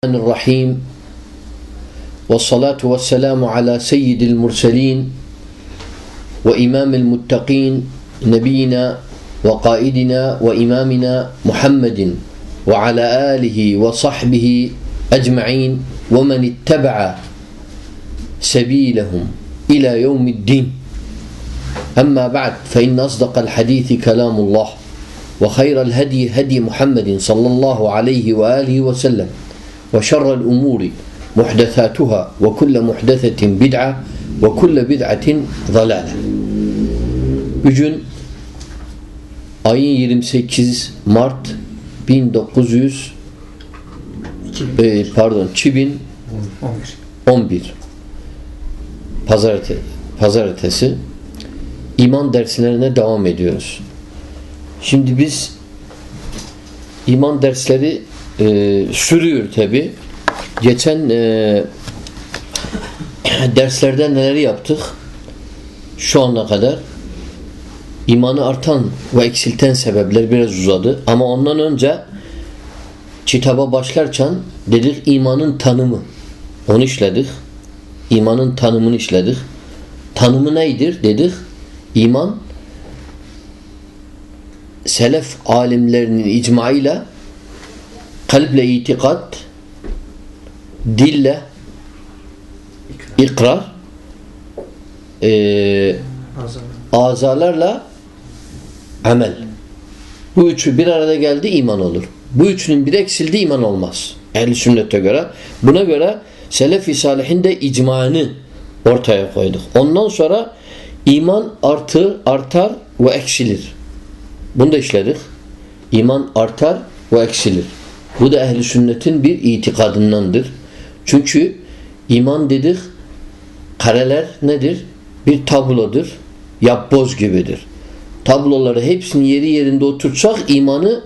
الرحمن الرحيم. والصلاة والسلام على سيد المرسلين وإمام المتقين نبينا وقائدنا وإمامنا محمد وعلى آله وصحبه أجمعين ومن اتبع سبيلهم إلى يوم الدين. أما بعد فإن أصدق الحديث كلام الله وخير الهدي هدي محمد صلى الله عليه وآله وسلم. وشر الأمور محدثاتها وكل محدثة بدعة وكل بدعة ضلالة Bugün ayın 28 Mart 1900 e, pardon 2011 Pazar, Pazar ötesi iman derslerine devam ediyoruz. Şimdi biz iman dersleri e, sürüyor tabi. Geçen e, derslerde neleri yaptık? Şu ana kadar imanı artan ve eksilten sebepler biraz uzadı. Ama ondan önce kitaba başlarken dedik imanın tanımı. Onu işledik. İmanın tanımını işledik. Tanımı neydir dedik? İman selef alimlerinin icmaıyla kalple itikat dille ikrar e, azalarla amel. Bu üçü bir arada geldi iman olur. Bu üçünün bir eksildi iman olmaz. Ehl-i sünnete göre. Buna göre selef-i salihin de icmanı ortaya koyduk. Ondan sonra iman artır, artar ve eksilir. Bunu da işledik. İman artar ve eksilir. Bu da ehli sünnetin bir itikadındandır. Çünkü iman dedik kareler nedir? Bir tablodur. Yapboz gibidir. Tabloları hepsini yeri yerinde oturtsak imanı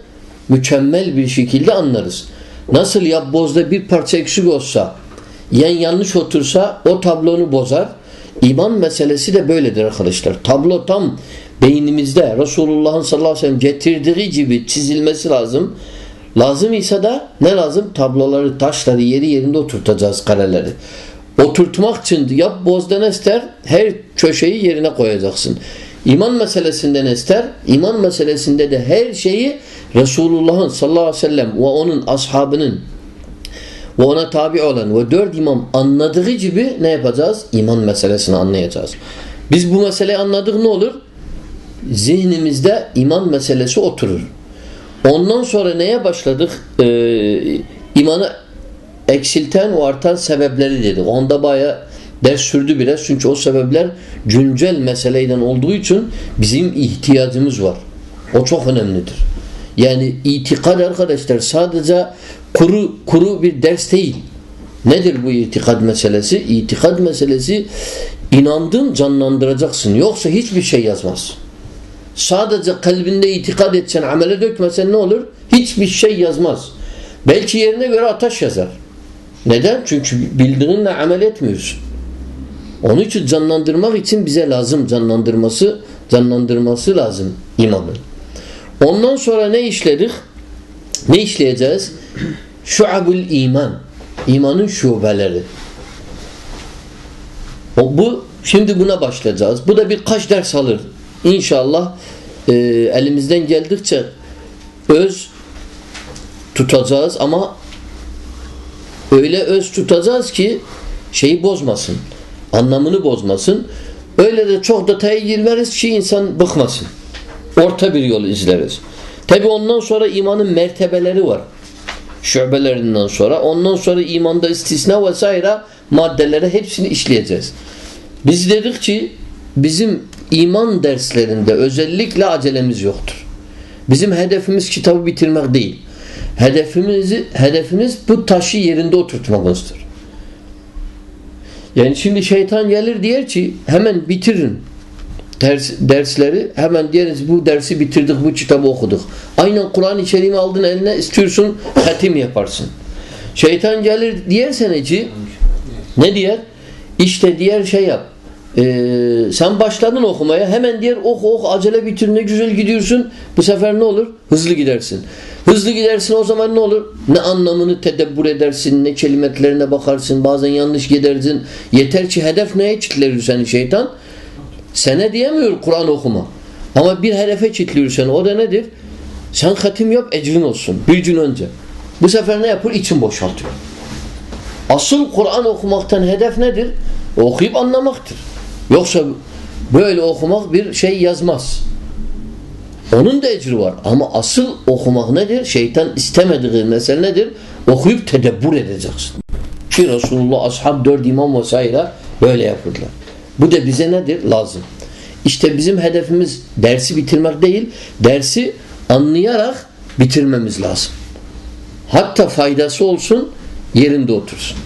mükemmel bir şekilde anlarız. Nasıl yapbozda bir parça eksik olsa yan yanlış otursa o tablonu bozar. İman meselesi de böyledir arkadaşlar. Tablo tam beynimizde Resulullah'ın sallallahu aleyhi ve sellem getirdiği gibi çizilmesi lazım. Lazım ise de ne lazım? Tabloları, taşları yeri yerinde oturtacağız kareleri. Oturtmak için yap bozdan ister her köşeyi yerine koyacaksın. İman meselesinde ne ister? İman meselesinde de her şeyi Resulullah'ın sallallahu aleyhi ve sellem ve onun ashabının ve ona tabi olan ve dört imam anladığı gibi ne yapacağız? İman meselesini anlayacağız. Biz bu meseleyi anladık ne olur? Zihnimizde iman meselesi oturur. Ondan sonra neye başladık? Ee, imanı eksilten ve artan sebepleri dedik. Onda baya ders sürdü biraz. Çünkü o sebepler güncel meseleyden olduğu için bizim ihtiyacımız var. O çok önemlidir. Yani itikad arkadaşlar sadece kuru kuru bir ders değil. Nedir bu itikad meselesi? İtikad meselesi inandın canlandıracaksın. Yoksa hiçbir şey yazmaz. Sadece kalbinde itikad etsen, amele dökmesen ne olur? Hiçbir şey yazmaz. Belki yerine göre ateş yazar. Neden? Çünkü bildiğinle amel etmiyorsun. Onun için canlandırmak için bize lazım canlandırması, canlandırması lazım imanın. Ondan sonra ne işledik? Ne işleyeceğiz? Şuabul iman. İmanın şubeleri. O, bu şimdi buna başlayacağız. Bu da birkaç ders alır. İnşallah e, elimizden geldikçe öz tutacağız ama öyle öz tutacağız ki şeyi bozmasın. Anlamını bozmasın. Öyle de çok detaya girmeriz ki insan bıkmasın. Orta bir yol izleriz. Tabi ondan sonra imanın mertebeleri var. Şubelerinden sonra. Ondan sonra imanda istisna vesaire maddeleri hepsini işleyeceğiz. Biz dedik ki bizim iman derslerinde özellikle acelemiz yoktur. Bizim hedefimiz kitabı bitirmek değil. Hedefimizi hedefimiz bu taşı yerinde oturtmamızdır. Yani şimdi şeytan gelir diyer ki hemen bitirin ders, dersleri hemen diyeriz bu dersi bitirdik bu kitabı okuduk. Aynen Kur'an-ı Kerim'i aldın eline istiyorsun hatim yaparsın. Şeytan gelir diyersene ki ne diyer? İşte diğer şey yap. Ee, sen başladın okumaya hemen diğer oku oku acele bitir ne güzel gidiyorsun. Bu sefer ne olur? Hızlı gidersin. Hızlı gidersin o zaman ne olur? Ne anlamını tedebbür edersin, ne kelimetlerine bakarsın, bazen yanlış gidersin. Yeter ki hedef neye çitlerir seni şeytan? Sene diyemiyor Kur'an okuma. Ama bir hedefe çitliyor seni. O da nedir? Sen hatim yap ecrin olsun. Bir gün önce. Bu sefer ne yapıyor? İçin boşaltıyor. Asıl Kur'an okumaktan hedef nedir? Okuyup anlamaktır. Yoksa böyle okumak bir şey yazmaz. Onun da ecri var. Ama asıl okumak nedir? Şeytan istemediği mesele nedir? Okuyup tedebbür edeceksin. Ki Resulullah, ashab, dört imam vesaire böyle yapırlar. Bu da bize nedir? Lazım. İşte bizim hedefimiz dersi bitirmek değil, dersi anlayarak bitirmemiz lazım. Hatta faydası olsun, yerinde otursun.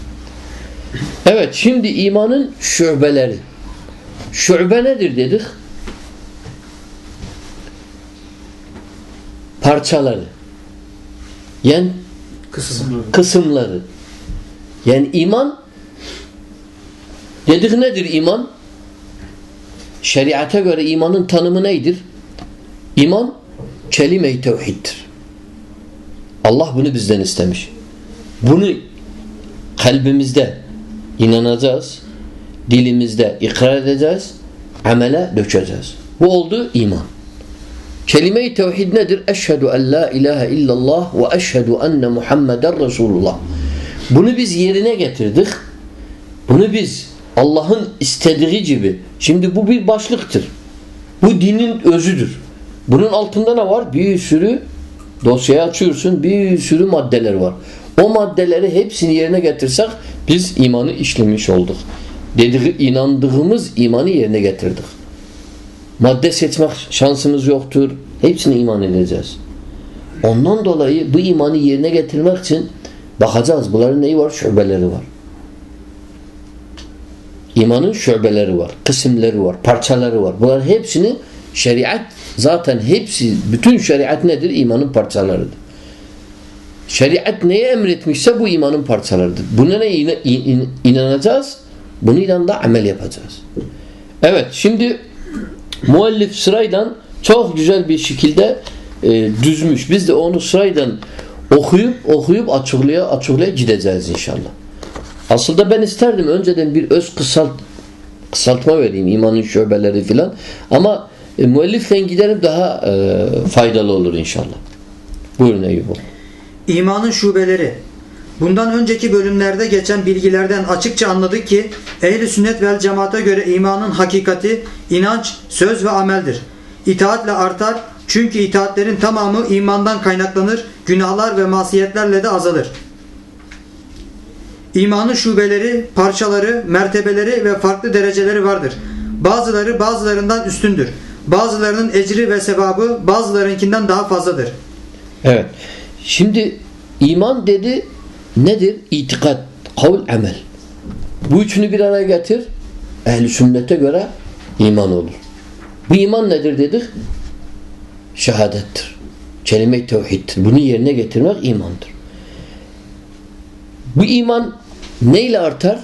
Evet, şimdi imanın şubeleri. Şube nedir dedik? Parçaları. Yani kısımları. kısımları. Yani iman dedik nedir iman? Şeriata göre imanın tanımı neydir? İman kelime-i tevhiddir. Allah bunu bizden istemiş. Bunu kalbimizde inanacağız, dilimizde ikrar edeceğiz, amele dökeceğiz. Bu oldu iman. Kelime-i tevhid nedir? Eşhedü en la ilahe illallah ve eşhedü enne Muhammeden Resulullah. Bunu biz yerine getirdik. Bunu biz Allah'ın istediği gibi. Şimdi bu bir başlıktır. Bu dinin özüdür. Bunun altında ne var? Bir sürü dosyayı açıyorsun. Bir sürü maddeler var. O maddeleri hepsini yerine getirsek biz imanı işlemiş olduk. Dediği, inandığımız imanı yerine getirdik. Madde seçmek şansımız yoktur. Hepsine iman edeceğiz. Ondan dolayı bu imanı yerine getirmek için bakacağız. Bunların neyi var? Şubeleri var. İmanın şubeleri var, kısımları var, parçaları var. Bunların hepsini şeriat zaten hepsi, bütün şeriat nedir? İmanın parçalarıdır. Şeriat neye emretmişse bu imanın parçalarıdır. Buna ne inanacağız? Bununla da amel yapacağız. Evet şimdi muallif sıraydan çok güzel bir şekilde e, düzmüş. Biz de onu sıraydan okuyup okuyup açıklaya açıklaya gideceğiz inşallah. Aslında ben isterdim önceden bir öz kısalt kısaltma vereyim imanın şöbeleri filan. Ama e, müellifle giderim daha e, faydalı olur inşallah. Buyurun Eyüp. İmanın şubeleri. Bundan önceki bölümlerde geçen bilgilerden açıkça anladık ki ehli sünnet vel cemaate göre imanın hakikati inanç, söz ve ameldir. İtaatle artar çünkü itaatlerin tamamı imandan kaynaklanır, günahlar ve masiyetlerle de azalır. İmanın şubeleri, parçaları, mertebeleri ve farklı dereceleri vardır. Bazıları bazılarından üstündür. Bazılarının ecri ve sevabı bazılarınkinden daha fazladır. Evet. Şimdi iman dedi nedir? İtikat, kavl, amel. Bu üçünü bir araya getir. Ehli sünnete göre iman olur. Bu iman nedir dedik? Şehadettir. Kelime-i tevhiddir. Bunu yerine getirmek imandır. Bu iman neyle artar?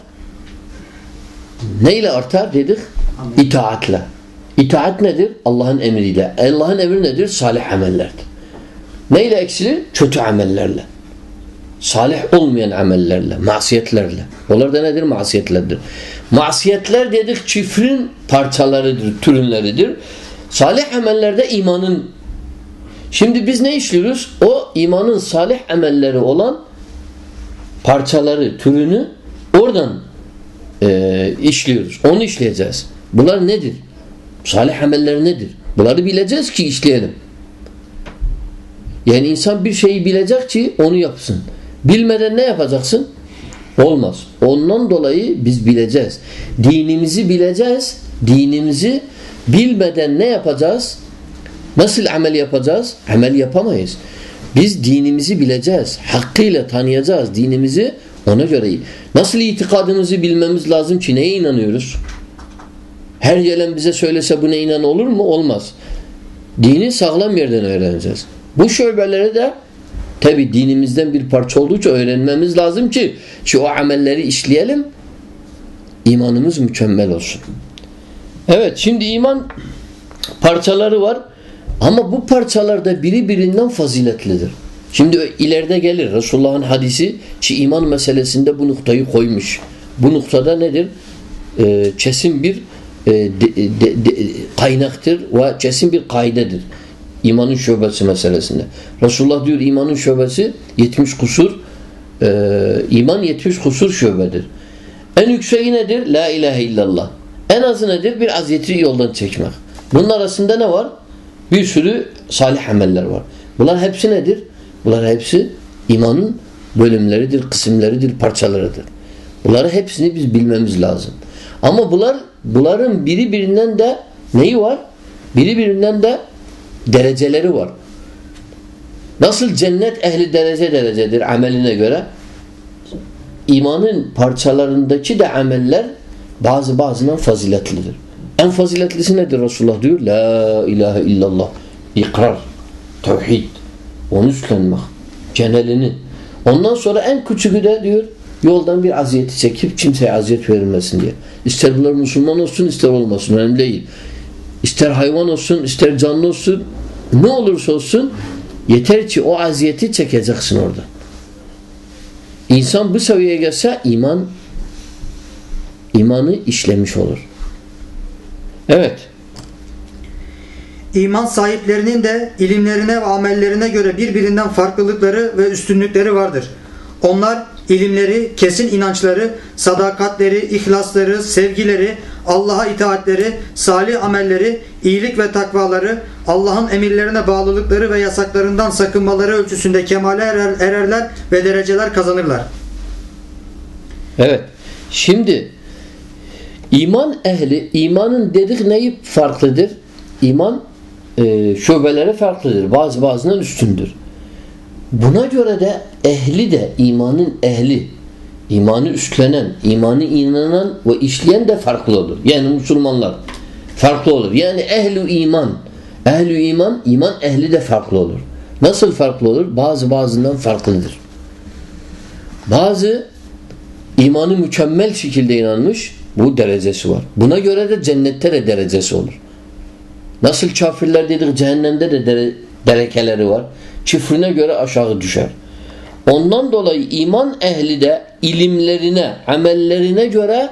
Neyle artar dedik? İtaatle. İtaat nedir? Allah'ın emriyle. Allah'ın emri nedir? Salih amellerdir. Neyle eksilir? Kötü amellerle. Salih olmayan amellerle, masiyetlerle. Onlar da nedir? Masiyetlerdir. Masiyetler dedik çifrin parçalarıdır, türünleridir. Salih amellerde imanın Şimdi biz ne işliyoruz? O imanın salih amelleri olan parçaları, türünü oradan e, işliyoruz. Onu işleyeceğiz. Bunlar nedir? Salih ameller nedir? Bunları bileceğiz ki işleyelim. Yani insan bir şeyi bilecek ki onu yapsın. Bilmeden ne yapacaksın? Olmaz. Ondan dolayı biz bileceğiz. Dinimizi bileceğiz. Dinimizi bilmeden ne yapacağız? Nasıl amel yapacağız? Amel yapamayız. Biz dinimizi bileceğiz. Hakkıyla tanıyacağız dinimizi ona göre. Nasıl itikadımızı bilmemiz lazım ki neye inanıyoruz? Her gelen bize söylese buna inan olur mu? Olmaz. Dini sağlam yerden öğreneceğiz. Bu şöbeleri de tabi dinimizden bir parça olduğu için öğrenmemiz lazım ki ki o amelleri işleyelim imanımız mükemmel olsun. Evet şimdi iman parçaları var ama bu parçalarda biri birinden faziletlidir. Şimdi ileride gelir Resulullah'ın hadisi ki iman meselesinde bu noktayı koymuş. Bu noktada nedir? Ee, kesin bir e, de, de, de, kaynaktır ve kesin bir kaidedir. İmanın şöbesi meselesinde. Resulullah diyor imanın şöbesi 70 kusur e, iman 70 kusur şöbedir. En yükseği nedir? La ilahe illallah. En azı nedir? Bir aziyeti yoldan çekmek. Bunun arasında ne var? Bir sürü salih ameller var. Bunlar hepsi nedir? Bunlar hepsi imanın bölümleridir, kısımlarıdır, parçalarıdır. Bunları hepsini biz bilmemiz lazım. Ama bunlar bunların biri birinden de neyi var? Biri birinden de dereceleri var. Nasıl cennet ehli derece derecedir ameline göre? İmanın parçalarındaki de ameller bazı bazından faziletlidir. En faziletlisi nedir Resulullah diyor? La ilahe illallah. İkrar. Tevhid. Onu üstlenmek. Genelini. Ondan sonra en küçüğü de diyor yoldan bir aziyeti çekip kimseye aziyet verilmesin diye. İster bunlar Müslüman olsun ister olmasın. Önemli değil. İster hayvan olsun ister canlı olsun ne olursa olsun yeter ki o aziyeti çekeceksin orada. İnsan bu seviyeye gelse iman imanı işlemiş olur. Evet. İman sahiplerinin de ilimlerine ve amellerine göre birbirinden farklılıkları ve üstünlükleri vardır. Onlar ilimleri, kesin inançları, sadakatleri, ihlasları, sevgileri, Allah'a itaatleri, salih amelleri, iyilik ve takvaları, Allah'ın emirlerine bağlılıkları ve yasaklarından sakınmaları ölçüsünde kemale erer, ererler ve dereceler kazanırlar. Evet. Şimdi iman ehli, imanın dedik neyi farklıdır? İman e, şubeleri farklıdır. Bazı bazından üstündür. Buna göre de ehli de imanın ehli, imanı üstlenen, imanı inanan ve işleyen de farklı olur. Yani Müslümanlar farklı olur. Yani ehli iman, ehli iman, iman ehli de farklı olur. Nasıl farklı olur? Bazı bazından farklıdır. Bazı imanı mükemmel şekilde inanmış, bu derecesi var. Buna göre de cennette de derecesi olur. Nasıl kafirler dedik cehennemde de dere, derekeleri var. Çifrine göre aşağı düşer. Ondan dolayı iman ehli de ilimlerine, amellerine göre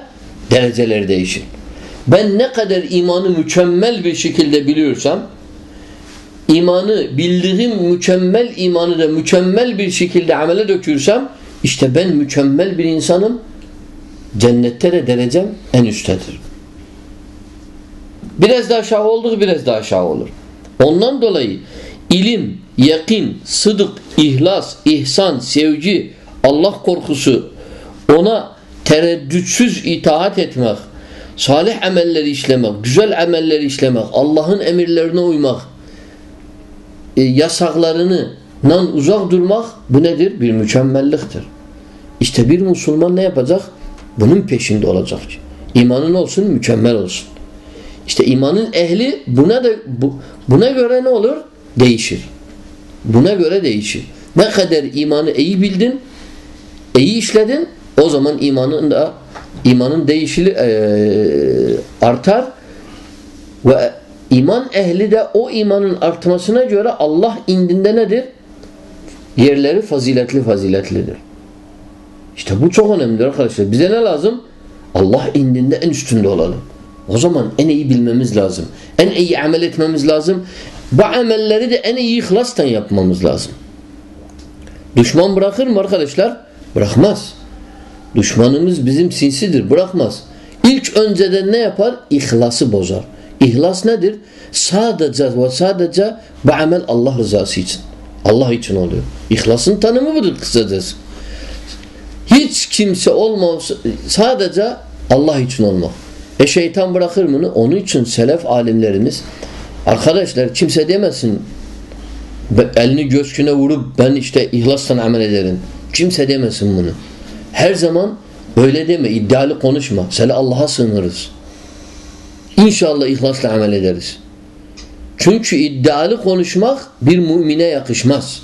dereceleri değişir. Ben ne kadar imanı mükemmel bir şekilde biliyorsam imanı bildiğim mükemmel imanı da mükemmel bir şekilde amele dökürsem işte ben mükemmel bir insanım cennette de derecem en üsttedir. Biraz daha aşağı olduk biraz daha aşağı olur. Ondan dolayı ilim, yakin, sıdık, ihlas, ihsan, sevgi, Allah korkusu, ona tereddütsüz itaat etmek, salih amelleri işlemek, güzel amelleri işlemek, Allah'ın emirlerine uymak, e, yasaklarından uzak durmak bu nedir? Bir mükemmelliktir. İşte bir Müslüman ne yapacak? Bunun peşinde olacak. İmanın olsun, mükemmel olsun. İşte imanın ehli buna da bu, buna göre ne olur? Değişir. Buna göre değişir. Ne kadar imanı iyi bildin, iyi işledin, o zaman imanın da imanın değişili e, artar ve iman ehli de o imanın artmasına göre Allah indinde nedir? Yerleri faziletli faziletlidir. İşte bu çok önemli arkadaşlar. Bize ne lazım? Allah indinde en üstünde olalım. O zaman en iyi bilmemiz lazım. En iyi amel etmemiz lazım. Bu amelleri de en iyi ihlastan yapmamız lazım. Düşman bırakır mı arkadaşlar? Bırakmaz. Düşmanımız bizim sinsidir. Bırakmaz. İlk önceden ne yapar? İhlası bozar. İhlas nedir? Sadece ve sadece bu amel Allah rızası için. Allah için oluyor. İhlasın tanımı budur kısacası. Hiç kimse olmaz sadece Allah için olmak. E şeytan bırakır mı? Onun için selef alimlerimiz arkadaşlar kimse demesin elini göğsüne vurup ben işte ihlastan amel ederim. Kimse demesin bunu. Her zaman öyle deme. iddialı konuşma. Seni Allah'a sığınırız. İnşallah ihlasla amel ederiz. Çünkü iddialı konuşmak bir mümine yakışmaz.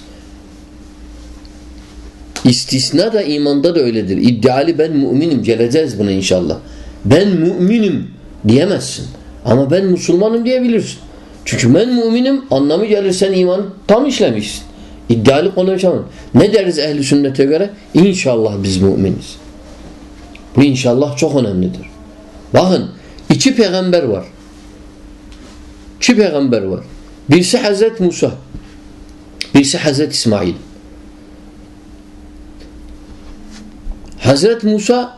İstisna da imanda da öyledir. İddialı ben müminim. Geleceğiz buna inşallah. Ben müminim diyemezsin. Ama ben Müslümanım diyebilirsin. Çünkü ben müminim anlamı gelir sen iman tam işlemişsin. İddialı konuşamam. Ne deriz ehli sünnete göre? İnşallah biz müminiz. Bu inşallah çok önemlidir. Bakın iki peygamber var. İki peygamber var. Birisi Hazreti Musa. Birisi Hazreti İsmail. Hazreti Musa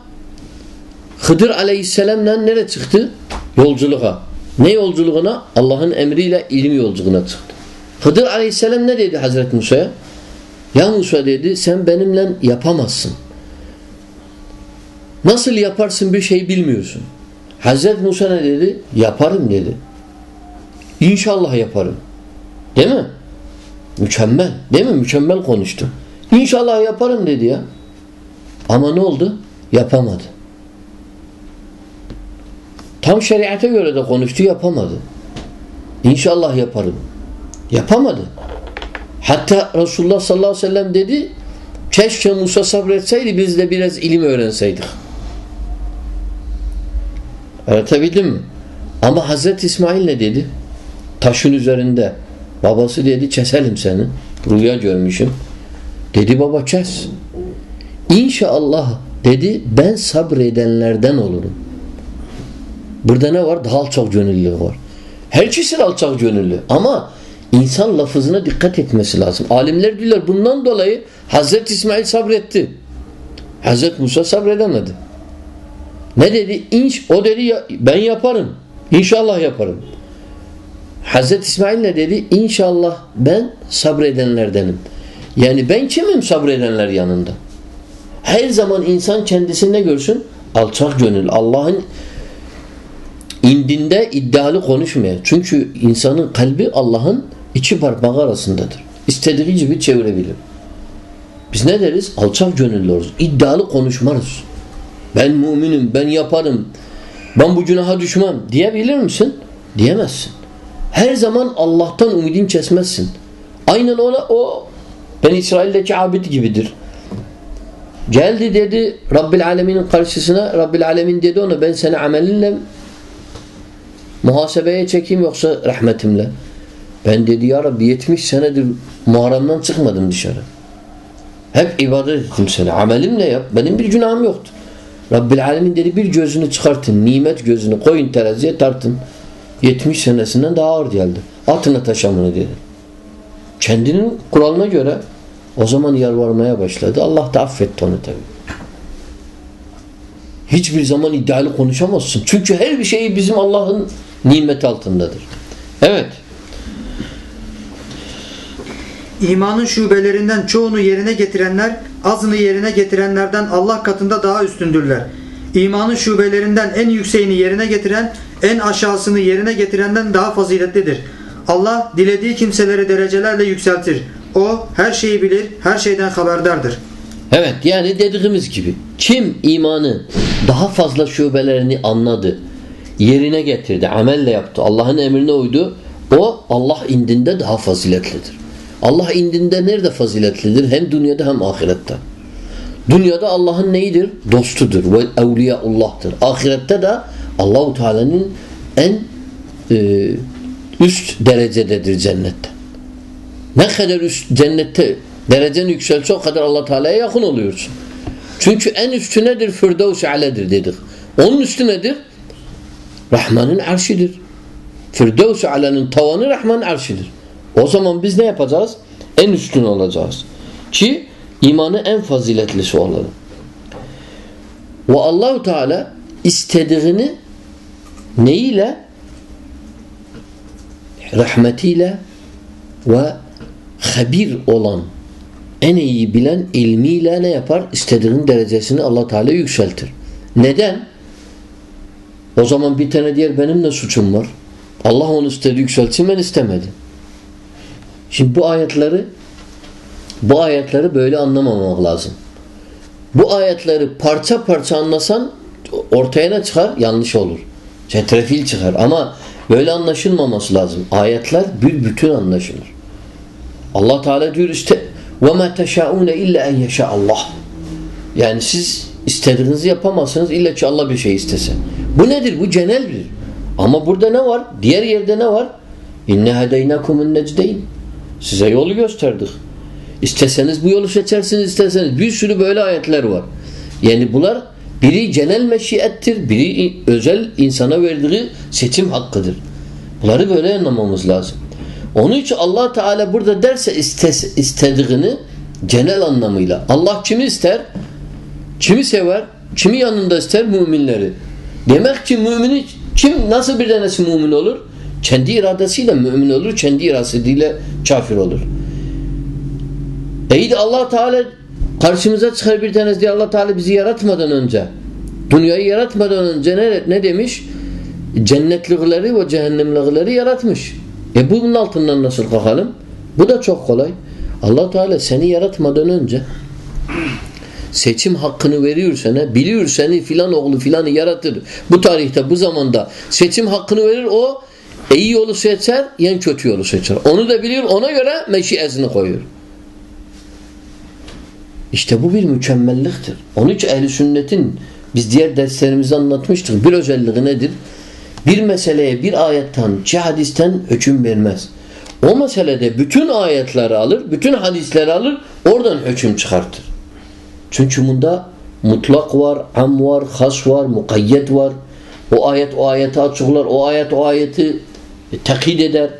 Hıdır aleyhisselamla nereye çıktı? Yolculuğa. Ne yolculuğuna? Allah'ın emriyle ilim yolculuğuna çıktı. Hıdır aleyhisselam ne dedi Hazreti Musa'ya? Ya Musa dedi sen benimle yapamazsın. Nasıl yaparsın bir şey bilmiyorsun. Hazreti Musa ne dedi? Yaparım dedi. İnşallah yaparım. Değil mi? Mükemmel. Değil mi? Mükemmel konuştu. İnşallah yaparım dedi ya. Ama ne oldu? Yapamadı. Tam şeriate göre de konuştu yapamadı. İnşallah yaparım. Yapamadı. Hatta Resulullah sallallahu aleyhi ve sellem dedi keşke Musa sabretseydi biz de biraz ilim öğrenseydik. Öğretebildim mi? Ama Hazreti İsmail ne dedi? Taşın üzerinde. Babası dedi keselim seni. Rüya görmüşüm. Dedi baba kes. İnşallah dedi ben sabredenlerden olurum. Burada ne var? Daha alçak gönüllü var. Herkesin alçak gönüllü. Ama insan lafızına dikkat etmesi lazım. Alimler diyorlar bundan dolayı Hazreti İsmail sabretti. Hazreti Musa sabredemedi. Ne dedi? İnş, o dedi ya, ben yaparım. İnşallah yaparım. Hazreti İsmail ne dedi? İnşallah ben sabredenlerdenim. Yani ben kimim sabredenler yanında? Her zaman insan kendisinde görsün alçak gönül. Allah'ın indinde iddialı konuşmaya. Çünkü insanın kalbi Allah'ın iki parmağı arasındadır. İstediği gibi çevirebilir. Biz ne deriz? Alçak gönüllü oluruz. İddialı konuşmarız. Ben müminim, ben yaparım. Ben bu günaha düşmem diyebilir misin? Diyemezsin. Her zaman Allah'tan umudin kesmezsin. Aynen ona o ben İsrail'deki abid gibidir. Geldi dedi Rabbil Alemin'in karşısına Rabbil Alemin dedi ona ben seni amelinle muhasebeye çekeyim yoksa rahmetimle. Ben dedi ya Rabbi 70 senedir Muharrem'den çıkmadım dışarı. Hep ibadet ettim seni. Amelimle yap. Benim bir günahım yoktu. Rabbil Alemin dedi bir gözünü çıkartın. Nimet gözünü koyun teraziye tartın. 70 senesinden daha ağır geldi. Atına taşamını dedi. Kendinin kuralına göre o zaman yalvarmaya başladı. Allah da affetti onu tabi. Hiçbir zaman iddialı konuşamazsın. Çünkü her bir şeyi bizim Allah'ın nimet altındadır. Evet. İmanın şubelerinden çoğunu yerine getirenler azını yerine getirenlerden Allah katında daha üstündürler. İmanın şubelerinden en yükseğini yerine getiren en aşağısını yerine getirenden daha faziletlidir. Allah dilediği kimseleri derecelerle yükseltir. O her şeyi bilir, her şeyden haberdardır. Evet yani dediğimiz gibi kim imanı daha fazla şubelerini anladı, yerine getirdi, amelle yaptı, Allah'ın emrine uydu, o Allah indinde daha faziletlidir. Allah indinde nerede faziletlidir? Hem dünyada hem ahirette. Dünyada Allah'ın neyidir? Dostudur ve evliyaullah'tır. Ahirette de Allahu Teala'nın en e, üst derecededir cennette. Ne kadar üst cennette derecen yükselse o kadar Allah Teala'ya yakın oluyorsun. Çünkü en üstü nedir? Firdevs-i aledir dedik. Onun üstü nedir? Rahman'ın arşidir. Firdevs-i alenin tavanı Rahman'ın arşidir. O zaman biz ne yapacağız? En üstün olacağız. Ki imanı en faziletlisi olalım. Ve Allahu Teala istediğini neyle? Rahmetiyle ve habir olan en iyi bilen ilmiyle ne yapar? İstediğinin derecesini Allah Teala yükseltir. Neden? O zaman bir tane diğer benim ne suçum var? Allah onu istedi yükseltsin ben istemedim. Şimdi bu ayetleri bu ayetleri böyle anlamamak lazım. Bu ayetleri parça parça anlasan ortaya ne çıkar? Yanlış olur. Çetrefil çıkar. Ama böyle anlaşılmaması lazım. Ayetler bir bütün anlaşılır. Allah Teala diyor işte وَمَا تَشَاءُونَ اِلَّا اَنْ يَشَاءَ Allah. Yani siz istediğinizi yapamazsınız illa ki Allah bir şey istese. Bu nedir? Bu geneldir. Ama burada ne var? Diğer yerde ne var? İnne hedeynakumun necdeyn. Size yolu gösterdik. İsteseniz bu yolu seçersiniz, isterseniz. Bir sürü böyle ayetler var. Yani bunlar biri genel meşiyettir, biri özel insana verdiği seçim hakkıdır. Bunları böyle anlamamız lazım. Onun için allah Teala burada derse istes, istediğini genel anlamıyla. Allah kimi ister? Kimi sever? Kimi yanında ister? Müminleri. Demek ki mümini kim nasıl bir tanesi mümin olur? Kendi iradesiyle mümin olur, kendi iradesiyle kafir olur. İyi de allah Teala karşımıza çıkar bir tanesi diye allah Teala bizi yaratmadan önce dünyayı yaratmadan önce ne, ne demiş? Cennetlikleri ve cehennemlikleri yaratmış. E bunun altından nasıl kalkalım? Bu da çok kolay. allah Teala seni yaratmadan önce seçim hakkını veriyor sana. Biliyor seni filan oğlu filanı yaratır. Bu tarihte bu zamanda seçim hakkını verir o iyi yolu seçer yen kötü yolu seçer. Onu da biliyor ona göre meşiyesini koyuyor. İşte bu bir mükemmelliktir. Onun için ehli sünnetin biz diğer derslerimizde anlatmıştık. Bir özelliği nedir? Bir meseleye bir ayetten, iki hadisten hüküm vermez. O meselede bütün ayetleri alır, bütün hadisleri alır, oradan hüküm çıkartır. Çünkü bunda mutlak var, am var, has var, mukayyet var. O ayet o ayeti açıklar, o ayet o ayeti tekid eder.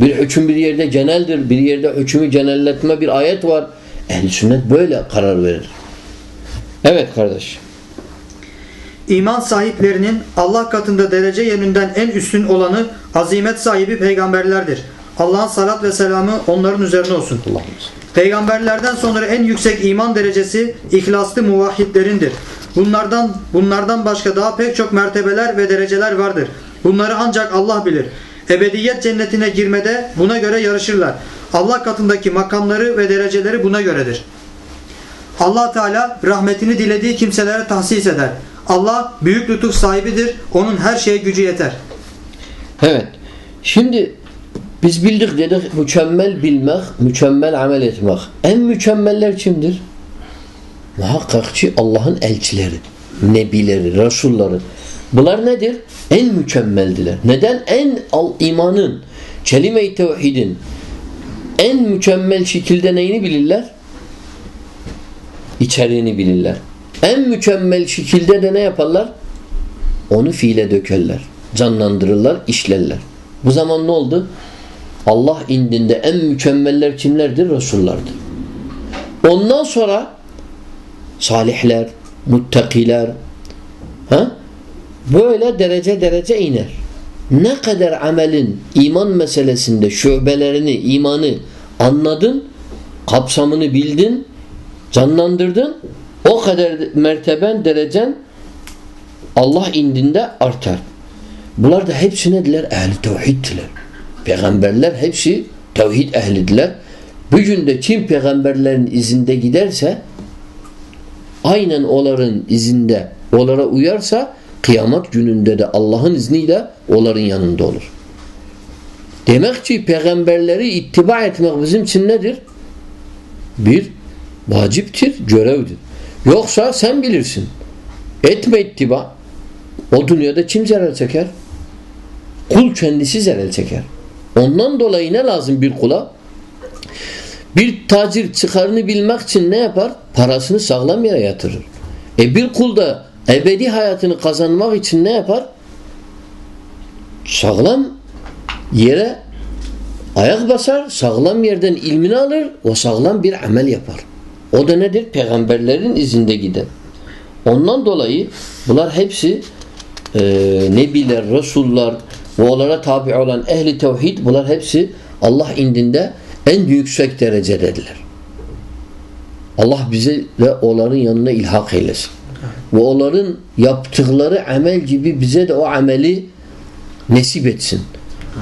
Bir hüküm bir yerde geneldir, bir yerde hükümü genelletme bir ayet var. Ehl-i sünnet böyle karar verir. Evet kardeş. İman sahiplerinin Allah katında derece yönünden en üstün olanı azimet sahibi peygamberlerdir. Allah'ın salat ve selamı onların üzerine olsun. Peygamberlerden sonra en yüksek iman derecesi ihlaslı muvahhidlerindir. Bunlardan bunlardan başka daha pek çok mertebeler ve dereceler vardır. Bunları ancak Allah bilir. Ebediyet cennetine girmede buna göre yarışırlar. Allah katındaki makamları ve dereceleri buna göredir. Allah Teala rahmetini dilediği kimselere tahsis eder. Allah büyük lütuf sahibidir. Onun her şeye gücü yeter. Evet. Şimdi biz bildik dedik mükemmel bilmek, mükemmel amel etmek. En mükemmeller kimdir? Muhakkak ki Allah'ın elçileri, nebileri, rasulları. Bunlar nedir? En mükemmeldiler. Neden? En al imanın, kelime-i tevhidin en mükemmel şekilde neyini bilirler? İçeriğini bilirler. En mükemmel şekilde de ne yaparlar? Onu fiile dökerler. Canlandırırlar, işlerler. Bu zaman ne oldu? Allah indinde en mükemmeller kimlerdir? Resullardır. Ondan sonra salihler, muttakiler ha? böyle derece derece iner. Ne kadar amelin iman meselesinde şubelerini, imanı anladın, kapsamını bildin, canlandırdın, o kadar merteben, derecen Allah indinde artar. Bunlar da hepsi nediler? Ehli tevhiddiler. Peygamberler hepsi tevhid ehlidiler. Bugün de kim peygamberlerin izinde giderse aynen onların izinde onlara uyarsa kıyamet gününde de Allah'ın izniyle onların yanında olur. Demek ki peygamberleri ittiba etmek bizim için nedir? Bir vaciptir, görevdir. Yoksa sen bilirsin. Etme ittiba. O dünyada kim zarar çeker? Kul kendisi zarar çeker. Ondan dolayı ne lazım bir kula? Bir tacir çıkarını bilmek için ne yapar? Parasını sağlam yere yatırır. E bir kul da ebedi hayatını kazanmak için ne yapar? Sağlam yere ayak basar, sağlam yerden ilmini alır, o sağlam bir amel yapar. O da nedir? Peygamberlerin izinde giden. Ondan dolayı bunlar hepsi e, nebiler, resullar ve onlara tabi olan ehli tevhid bunlar hepsi Allah indinde en yüksek derecededirler. Allah bizi de onların yanına ilhak eylesin. Ve onların yaptıkları amel gibi bize de o ameli nesip etsin.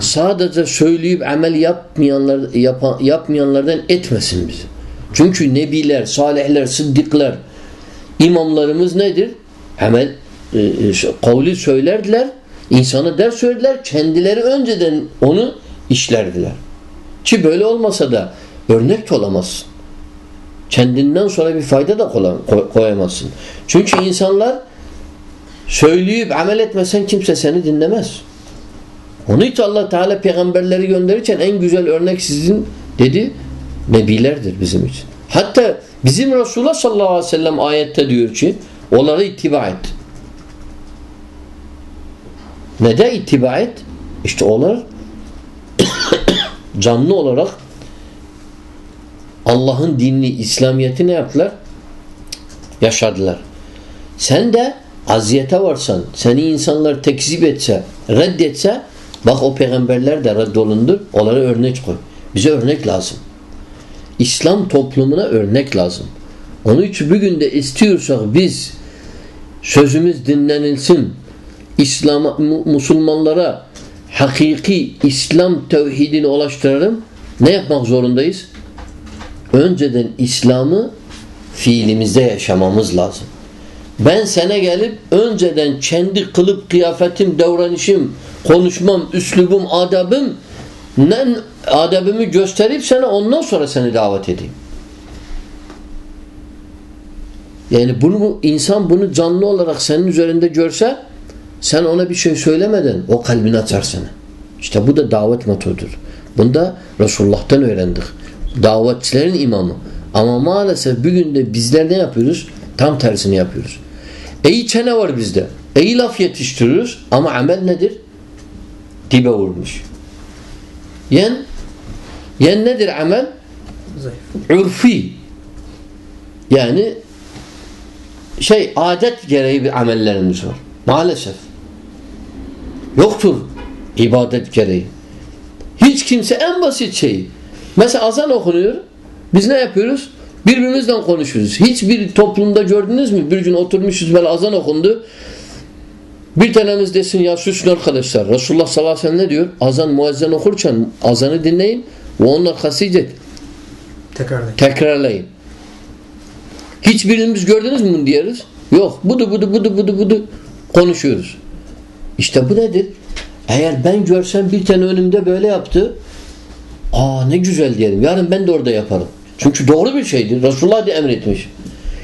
Sadece söyleyip amel yapmayanlar, yap, yapmayanlardan etmesin bizi. Çünkü nebiler, salihler, sıddıklar, imamlarımız nedir? Amel e, e, kavli söylerdiler, insana ders söylediler, kendileri önceden onu işlerdiler. Ki böyle olmasa da örnek de olamazsın. Kendinden sonra bir fayda da koyamazsın. Çünkü insanlar söyleyip amel etmesen kimse seni dinlemez. Onun için Allah Teala peygamberleri gönderirken en güzel örnek sizin dedi nebilerdir bizim için. Hatta bizim Resulullah sallallahu aleyhi ve sellem ayette diyor ki onları ittiba et. Neden ittiba et? İşte onlar canlı olarak Allah'ın dinini, İslamiyet'i ne yaptılar? Yaşadılar. Sen de aziyete varsan, seni insanlar tekzip etse, reddetse bak o peygamberler de reddolundur. Onlara örnek koy. Bize örnek lazım. İslam toplumuna örnek lazım. Onun için bugün de istiyorsak biz sözümüz dinlenilsin. İslam Müslümanlara hakiki İslam tevhidini ulaştıralım. Ne yapmak zorundayız? Önceden İslam'ı fiilimizde yaşamamız lazım. Ben sana gelip önceden kendi kılıp kıyafetim, davranışım, konuşmam, üslubum, adabım ne adabımı gösterip sana ondan sonra seni davet edeyim. Yani bunu insan bunu canlı olarak senin üzerinde görse sen ona bir şey söylemeden o kalbini açar sana. İşte bu da davet metodudur. Bunda Resulullah'tan öğrendik. Davetçilerin imamı. Ama maalesef bugün de bizler ne yapıyoruz? Tam tersini yapıyoruz. İyi çene var bizde. İyi laf yetiştiriyoruz ama amel nedir? Dibe vurmuş. Yen yen nedir amel? Zayıf. Urfi. Yani şey adet gereği bir amellerimiz var. Maalesef. Yoktur ibadet gereği. Hiç kimse en basit şeyi. Mesela azan okunuyor. Biz ne yapıyoruz? Birbirimizden konuşuyoruz. Hiçbir toplumda gördünüz mü? Bir gün oturmuşuz böyle azan okundu. Bir tanemiz desin ya susun arkadaşlar. Resulullah sallallahu aleyhi ve sellem ne diyor? Azan muezzin okurken azanı dinleyin ve onun arkasıyla tekrarlayın. tekrarlayın. Hiçbirimiz gördünüz mü bunu diyoruz? Yok. Budu budu budu budu budu konuşuyoruz. İşte bu nedir? Eğer ben görsem bir tane önümde böyle yaptı aa ne güzel diyelim. Yarın ben de orada yaparım. Çünkü doğru bir şeydir. Resulullah da emretmiş.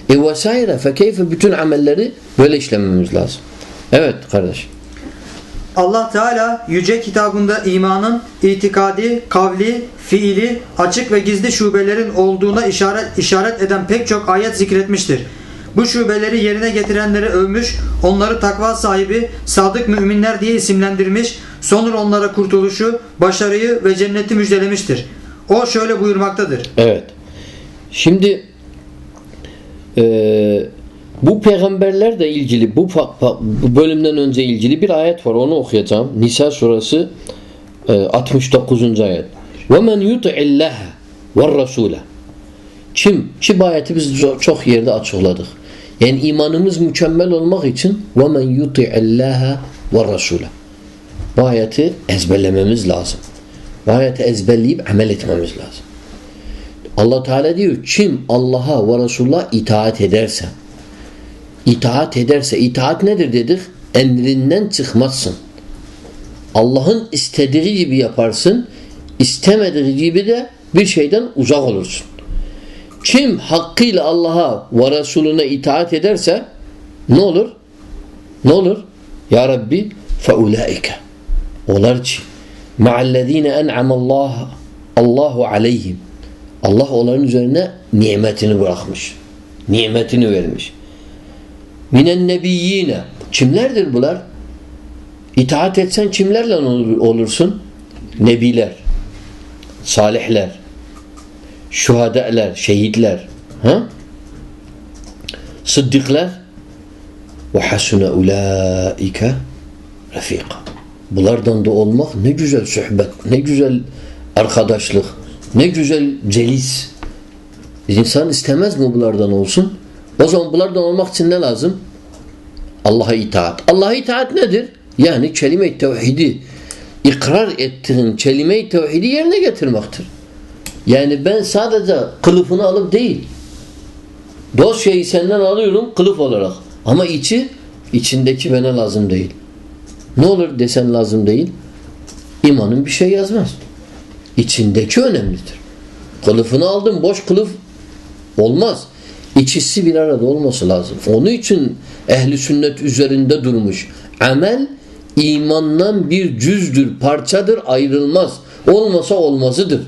E vesaire fekeyfe bütün amelleri böyle işlememiz lazım. Evet kardeş. Allah Teala yüce kitabında imanın itikadi, kavli, fiili, açık ve gizli şubelerin olduğuna işaret işaret eden pek çok ayet zikretmiştir. Bu şubeleri yerine getirenleri övmüş, onları takva sahibi, sadık müminler diye isimlendirmiş, sonra onlara kurtuluşu, başarıyı ve cenneti müjdelemiştir. O şöyle buyurmaktadır. Evet. Şimdi e, bu peygamberlerle ilgili bu, bu bölümden önce ilgili bir ayet var. Onu okuyacağım. Nisa surası e, 69. ayet. وَمَنْ يُطِعِ اللّٰهَ وَالرَّسُولَ Kim? Ki bu ayeti biz çok yerde açıkladık. Yani imanımız mükemmel olmak için وَمَنْ يُطِعِ اللّٰهَ وَالرَّسُولَ Bu ayeti ezberlememiz lazım. Bu ayeti ezberleyip amel etmemiz lazım. Allah Teala diyor kim Allah'a ve Resulullah itaat ederse itaat ederse itaat nedir dedik? Emrinden çıkmazsın. Allah'ın istediği gibi yaparsın. istemediği gibi de bir şeyden uzak olursun. Kim hakkıyla Allah'a ve Resulüne itaat ederse ne olur? Ne olur? Ya Rabbi feulaike. Onlar ki ma'allezine en'amallahu Allahu aleyhim Allah onların üzerine nimetini bırakmış. Nimetini vermiş. Minen nebiyyine. Kimlerdir bunlar? İtaat etsen kimlerle olursun? Nebiler, salihler, şuhadeler, şehitler, ha? sıddıklar ve hasune ulaike refika. Bunlardan da olmak ne güzel sohbet, ne güzel arkadaşlık, ne güzel celis. İnsan istemez mi bunlardan olsun? O zaman bunlardan olmak için ne lazım? Allah'a itaat. Allah'a itaat nedir? Yani kelime-i tevhidi ikrar ettiğin kelime-i tevhidi yerine getirmektir. Yani ben sadece kılıfını alıp değil dosyayı senden alıyorum kılıf olarak. Ama içi içindeki bana lazım değil. Ne olur desen lazım değil. İmanın bir şey yazmaz. İçindeki önemlidir. Kılıfını aldım boş kılıf olmaz. İkisi bir arada olması lazım. Onun için ehli sünnet üzerinde durmuş. Amel imandan bir cüzdür, parçadır, ayrılmaz. Olmasa olmazıdır.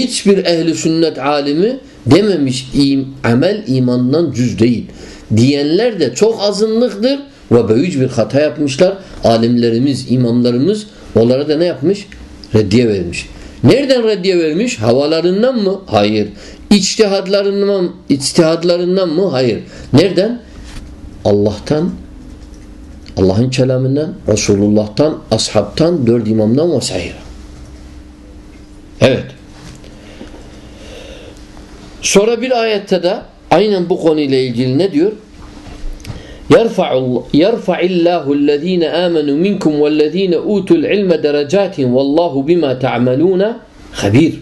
Hiçbir ehli sünnet alimi dememiş im, amel imandan cüz değil. Diyenler de çok azınlıktır ve büyük bir hata yapmışlar. Alimlerimiz, imamlarımız onlara da ne yapmış? Reddiye vermiş. Nereden reddiye vermiş? Havalarından mı? Hayır. İçtihadlarından, içtihadlarından mı? Hayır. Nereden? Allah'tan, Allah'ın kelamından, Resulullah'tan, ashabtan, dört imamdan vesaire. Evet. Sonra bir ayette de aynen bu konuyla ilgili ne diyor? يرفع الله الذين آمنوا منكم والذين أوتوا العلم درجات والله بما تعملون خبير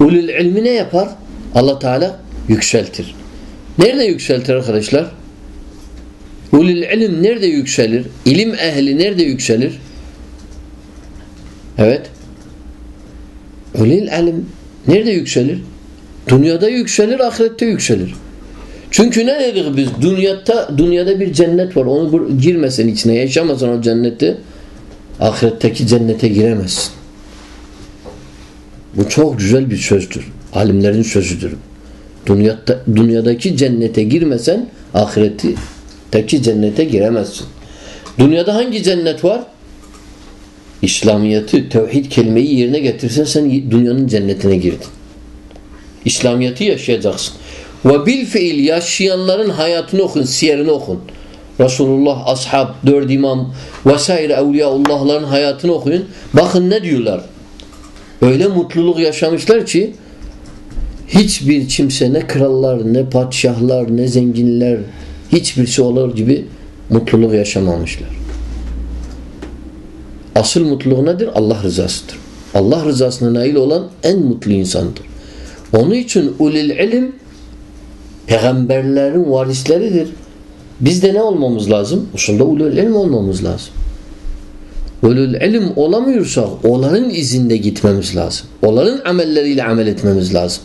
Ulul ilmi ne yapar? Allah Teala yükseltir. Nerede yükseltir arkadaşlar? Ulul ilim nerede yükselir? İlim ehli nerede yükselir? Evet. Ulul ilim nerede yükselir? Dünyada yükselir, ahirette yükselir. Çünkü ne dedik biz? Dünyada, dünyada bir cennet var. Onu girmesen içine, yaşamasan o cenneti ahiretteki cennete giremezsin. Bu çok güzel bir sözdür. Alimlerin sözüdür. Dünyada, dünyadaki cennete girmesen ahiretteki cennete giremezsin. Dünyada hangi cennet var? İslamiyeti, tevhid kelimeyi yerine getirsen sen dünyanın cennetine girdin. İslamiyeti yaşayacaksın. Ve bil fiil yaşayanların hayatını okun, siyerini okun. Resulullah, ashab, dört imam vesaire evliyaullahların hayatını okuyun. Bakın ne diyorlar. Öyle mutluluk yaşamışlar ki hiçbir kimse ne krallar, ne padişahlar, ne zenginler hiçbirisi olur gibi mutluluk yaşamamışlar. Asıl mutluluk nedir? Allah rızasıdır. Allah rızasına nail olan en mutlu insandır. Onun için ulil ilim peygamberlerin varisleridir. Biz de ne olmamız lazım? Usulda ulul ilim olmamız lazım. Ulul ilim olamıyorsak onların izinde gitmemiz lazım. Onların amelleriyle amel etmemiz lazım.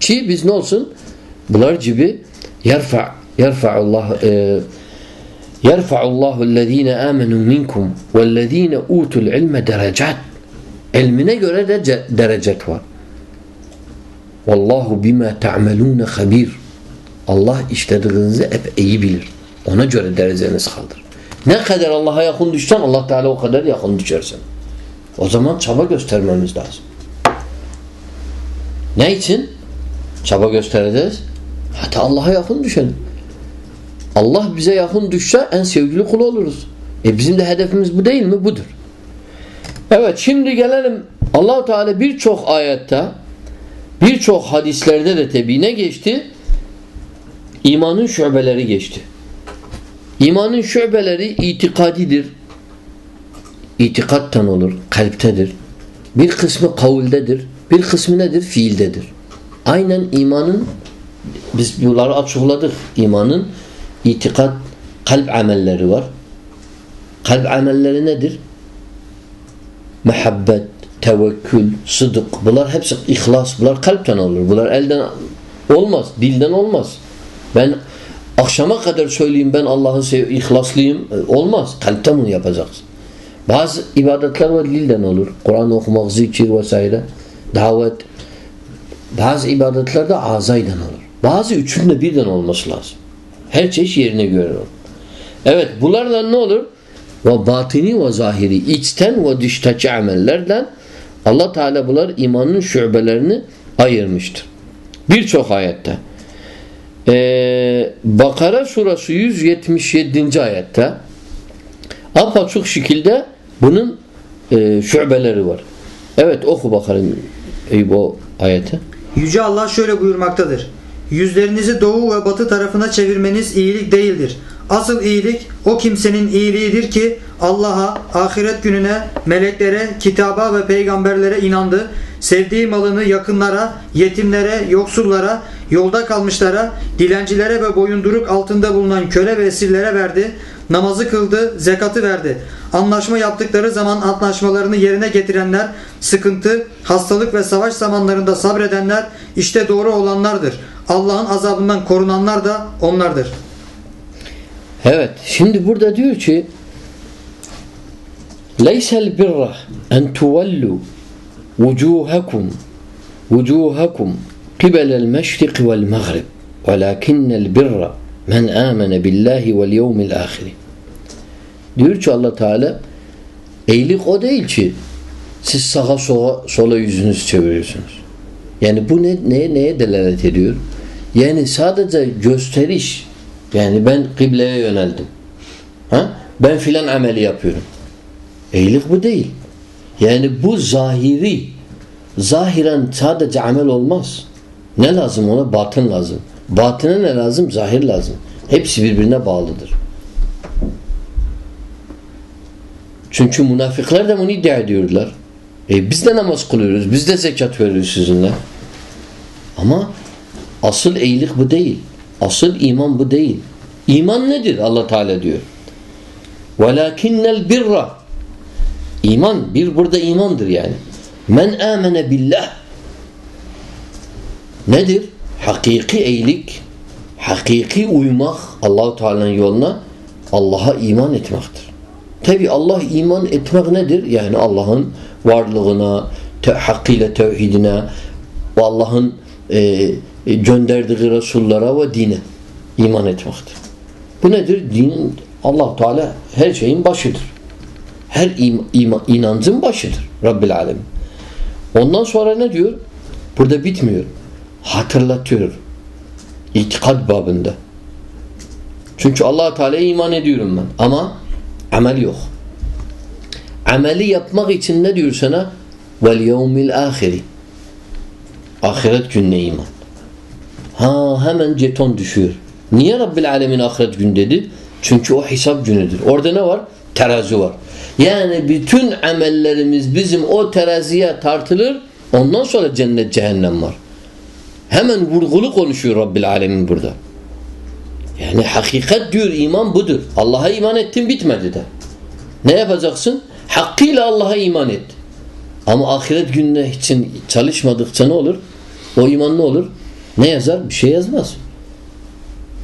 Ki biz ne olsun? Bunlar gibi yerfa yerfa'ullah e, yerfa'ullahu ellezine amenu minkum vellezine utul ilme derecat. Ilmine göre de derecet var. Vallahu bima ta'melun habir. Allah işlediğinizi hep iyi bilir. Ona göre dereceniz kaldır. Ne kadar Allah'a yakın düşsen Allah Teala o kadar yakın düşersin. O zaman çaba göstermemiz lazım. Ne için? Çaba göstereceğiz. Hatta Allah'a yakın düşelim. Allah bize yakın düşse en sevgili kul oluruz. E bizim de hedefimiz bu değil mi? Budur. Evet şimdi gelelim Allahu Teala birçok ayette birçok hadislerde de tabi ne geçti? İmanın şubeleri geçti. İmanın şubeleri itikadidir. İtikattan olur, kalptedir. Bir kısmı kavuldedir, bir kısmı nedir? Fiildedir. Aynen imanın biz bunları açıkladık. İmanın itikat, kalp amelleri var. Kalp amelleri nedir? Mehabbet, tevekkül, sıdık. Bunlar hepsi ihlas. Bunlar kalpten olur. Bunlar elden olmaz, dilden olmaz. Ben akşama kadar söyleyeyim ben Allah'ı ihlaslıyım. E, olmaz. Kalpten bunu yapacaksın. Bazı ibadetler var dilden olur. Kur'an okumak, zikir vesaire. Davet. Bazı ibadetler de azaydan olur. Bazı üçünde birden olması lazım. Her çeşit yerine göre olur. Evet bunlardan ne olur? Ve batini ve zahiri içten ve dıştaki amellerden Allah Teala bunlar imanın şubelerini ayırmıştır. Birçok ayette. Ee, Bakara surası 177. ayette apaçık şekilde bunun e, şubeleri var. Evet oku bakalım bu ayete. Yüce Allah şöyle buyurmaktadır. Yüzlerinizi doğu ve batı tarafına çevirmeniz iyilik değildir. Asıl iyilik o kimsenin iyiliğidir ki Allah'a, ahiret gününe, meleklere, kitaba ve peygamberlere inandı. Sevdiği malını yakınlara, yetimlere, yoksullara, yolda kalmışlara, dilencilere ve boyunduruk altında bulunan köle ve esirlere verdi. Namazı kıldı, zekatı verdi. Anlaşma yaptıkları zaman anlaşmalarını yerine getirenler, sıkıntı, hastalık ve savaş zamanlarında sabredenler işte doğru olanlardır. Allah'ın azabından korunanlar da onlardır. Evet. Şimdi burada diyor ki Leysel birra en tuvellu vucuhakum vucuhakum qibelel meşrik vel mağrib velakinnel birra men amene billahi vel diyor ki Allah Teala eğilik o değil ki siz sağa sola, sola yüzünüzü çeviriyorsunuz. Yani bu ne, neye, neye delalet ediyor? Yani sadece gösteriş yani ben kıbleye yöneldim. Ha? Ben filan ameli yapıyorum. Eğilik bu değil. Yani bu zahiri zahiren sadece amel olmaz. Ne lazım ona? Batın lazım. Batına ne lazım? Zahir lazım. Hepsi birbirine bağlıdır. Çünkü münafıklar da bunu iddia ediyorlar. E biz de namaz kılıyoruz. Biz de zekat veriyoruz sizinle. Ama asıl iyilik bu değil. Asıl iman bu değil. İman nedir? Allah Teala diyor. Velakinnel birra İman bir burada imandır yani. Men amene billah nedir? Hakiki iyilik, hakiki uymak Allahu Teala'nın yoluna Allah'a iman etmektir. Tabi Allah iman etmek nedir? Yani Allah'ın varlığına, te hakkıyla tevhidine Allah'ın e, e, gönderdiği Resullara ve dine iman etmektir. Bu nedir? Dinin allah Teala her şeyin başıdır. Her im, ima, inancın başıdır. Rabbil Alem. Ondan sonra ne diyor? Burada bitmiyor. Hatırlatıyor. İtikad babında. Çünkü allah Teala'ya iman ediyorum ben. Ama amel yok. Ameli yapmak için ne diyor sana? Vel yevmil. Ahiret gününe iman. Ha hemen jeton düşüyor. Niye Rabbil Alemin ahiret günü dedi? Çünkü o hesap günüdür. Orada ne var? Terazi var. Yani bütün amellerimiz bizim o teraziye tartılır. Ondan sonra cennet cehennem var. Hemen vurgulu konuşuyor Rabbil Alemin burada. Yani hakikat diyor iman budur. Allah'a iman ettin bitmedi de. Ne yapacaksın? Hakkıyla Allah'a iman et. Ama ahiret gününe için çalışmadıkça ne olur? O iman ne olur? Ne yazar? Bir şey yazmaz.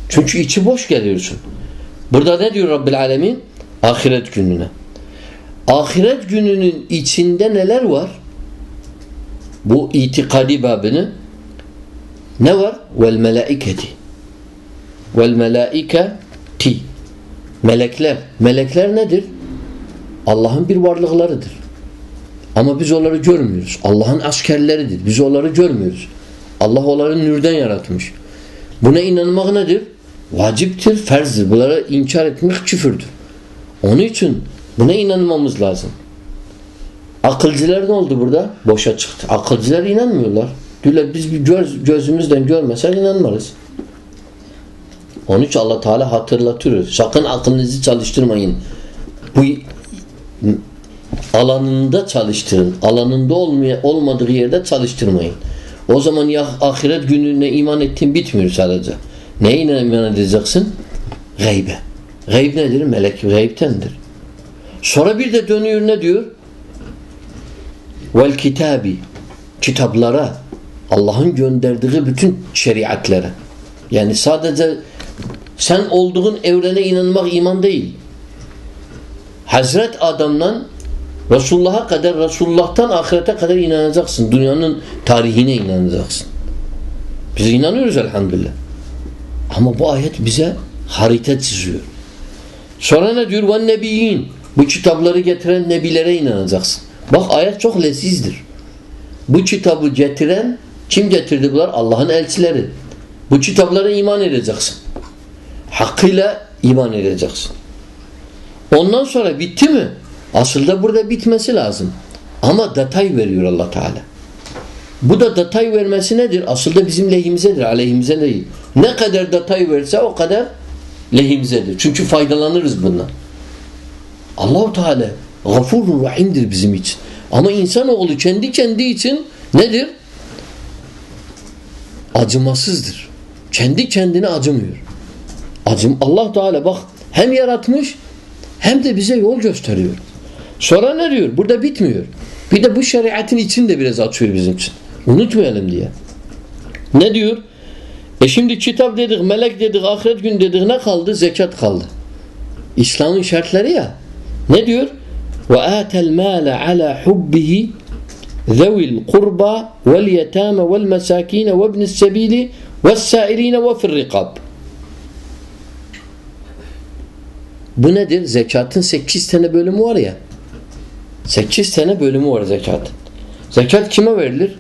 Çünkü içi boş geliyorsun. Burada ne diyor Rabbil Alemin? Ahiret gününe. Ahiret gününün içinde neler var? Bu itikadi babını ne var? Vel melaiketi. Vel melaiketi. Melekler. Melekler nedir? Allah'ın bir varlıklarıdır. Ama biz onları görmüyoruz. Allah'ın askerleridir. Biz onları görmüyoruz. Allah onları nürden yaratmış. Buna inanmak nedir? Vaciptir, ferzdir. Bunları inkar etmek küfürdür. Onun için buna inanmamız lazım. Akılcılar ne oldu burada? Boşa çıktı. Akılcılar inanmıyorlar. Diyorlar biz bir göz, gözümüzden görmesek inanmarız. Onun için Allah Teala hatırlatıyor. Sakın aklınızı çalıştırmayın. Bu alanında çalıştırın. Alanında olmaya, olmadığı yerde çalıştırmayın. O zaman ya ahiret gününe iman ettin bitmiyor sadece. Neye iman edeceksin? Gaybe. Gayb nedir? Melek gaybtendir. Sonra bir de dönüyor ne diyor? Vel kitabi. Kitaplara. Allah'ın gönderdiği bütün şeriatlere. Yani sadece sen olduğun evrene inanmak iman değil. Hazret Adam'dan Resulullah'a kadar, Resulullah'tan ahirete kadar inanacaksın. Dünyanın tarihine inanacaksın. Biz inanıyoruz elhamdülillah. Ama bu ayet bize harita çiziyor. Sonra ne diyor? Nebiyyin. Bu kitapları getiren nebilere inanacaksın. Bak ayet çok lezizdir. Bu kitabı getiren kim getirdi bunlar? Allah'ın elçileri. Bu kitaplara iman edeceksin. Hakkıyla iman edeceksin. Ondan sonra bitti mi? Aslında burada bitmesi lazım. Ama detay veriyor allah Teala. Bu da detay vermesi nedir? Aslında bizim lehimizedir, aleyhimize değil. Ne kadar detay verse o kadar lehimizedir. Çünkü faydalanırız bundan. Allahu Teala gafurur rahimdir bizim için. Ama insanoğlu kendi kendi için nedir? Acımasızdır. Kendi kendine acımıyor. Acım Allah Teala bak hem yaratmış hem de bize yol gösteriyor. Sonra ne diyor? Burada bitmiyor. Bir de bu şeriatın için de biraz açıyor bizim için. Unutmayalım diye. Ne diyor? E şimdi kitap dedik, melek dedik, ahiret gün dedik ne kaldı? Zekat kaldı. İslam'ın şartları ya. Ne diyor? Zevil kurba vel yetâme vel mesâkîne ve ibnis sebîli ve sâirîne ve firrikab. Bu nedir? Zekatın 8 tane bölümü var ya. 8 tane bölümü var zekatın. Zekat kime verilir?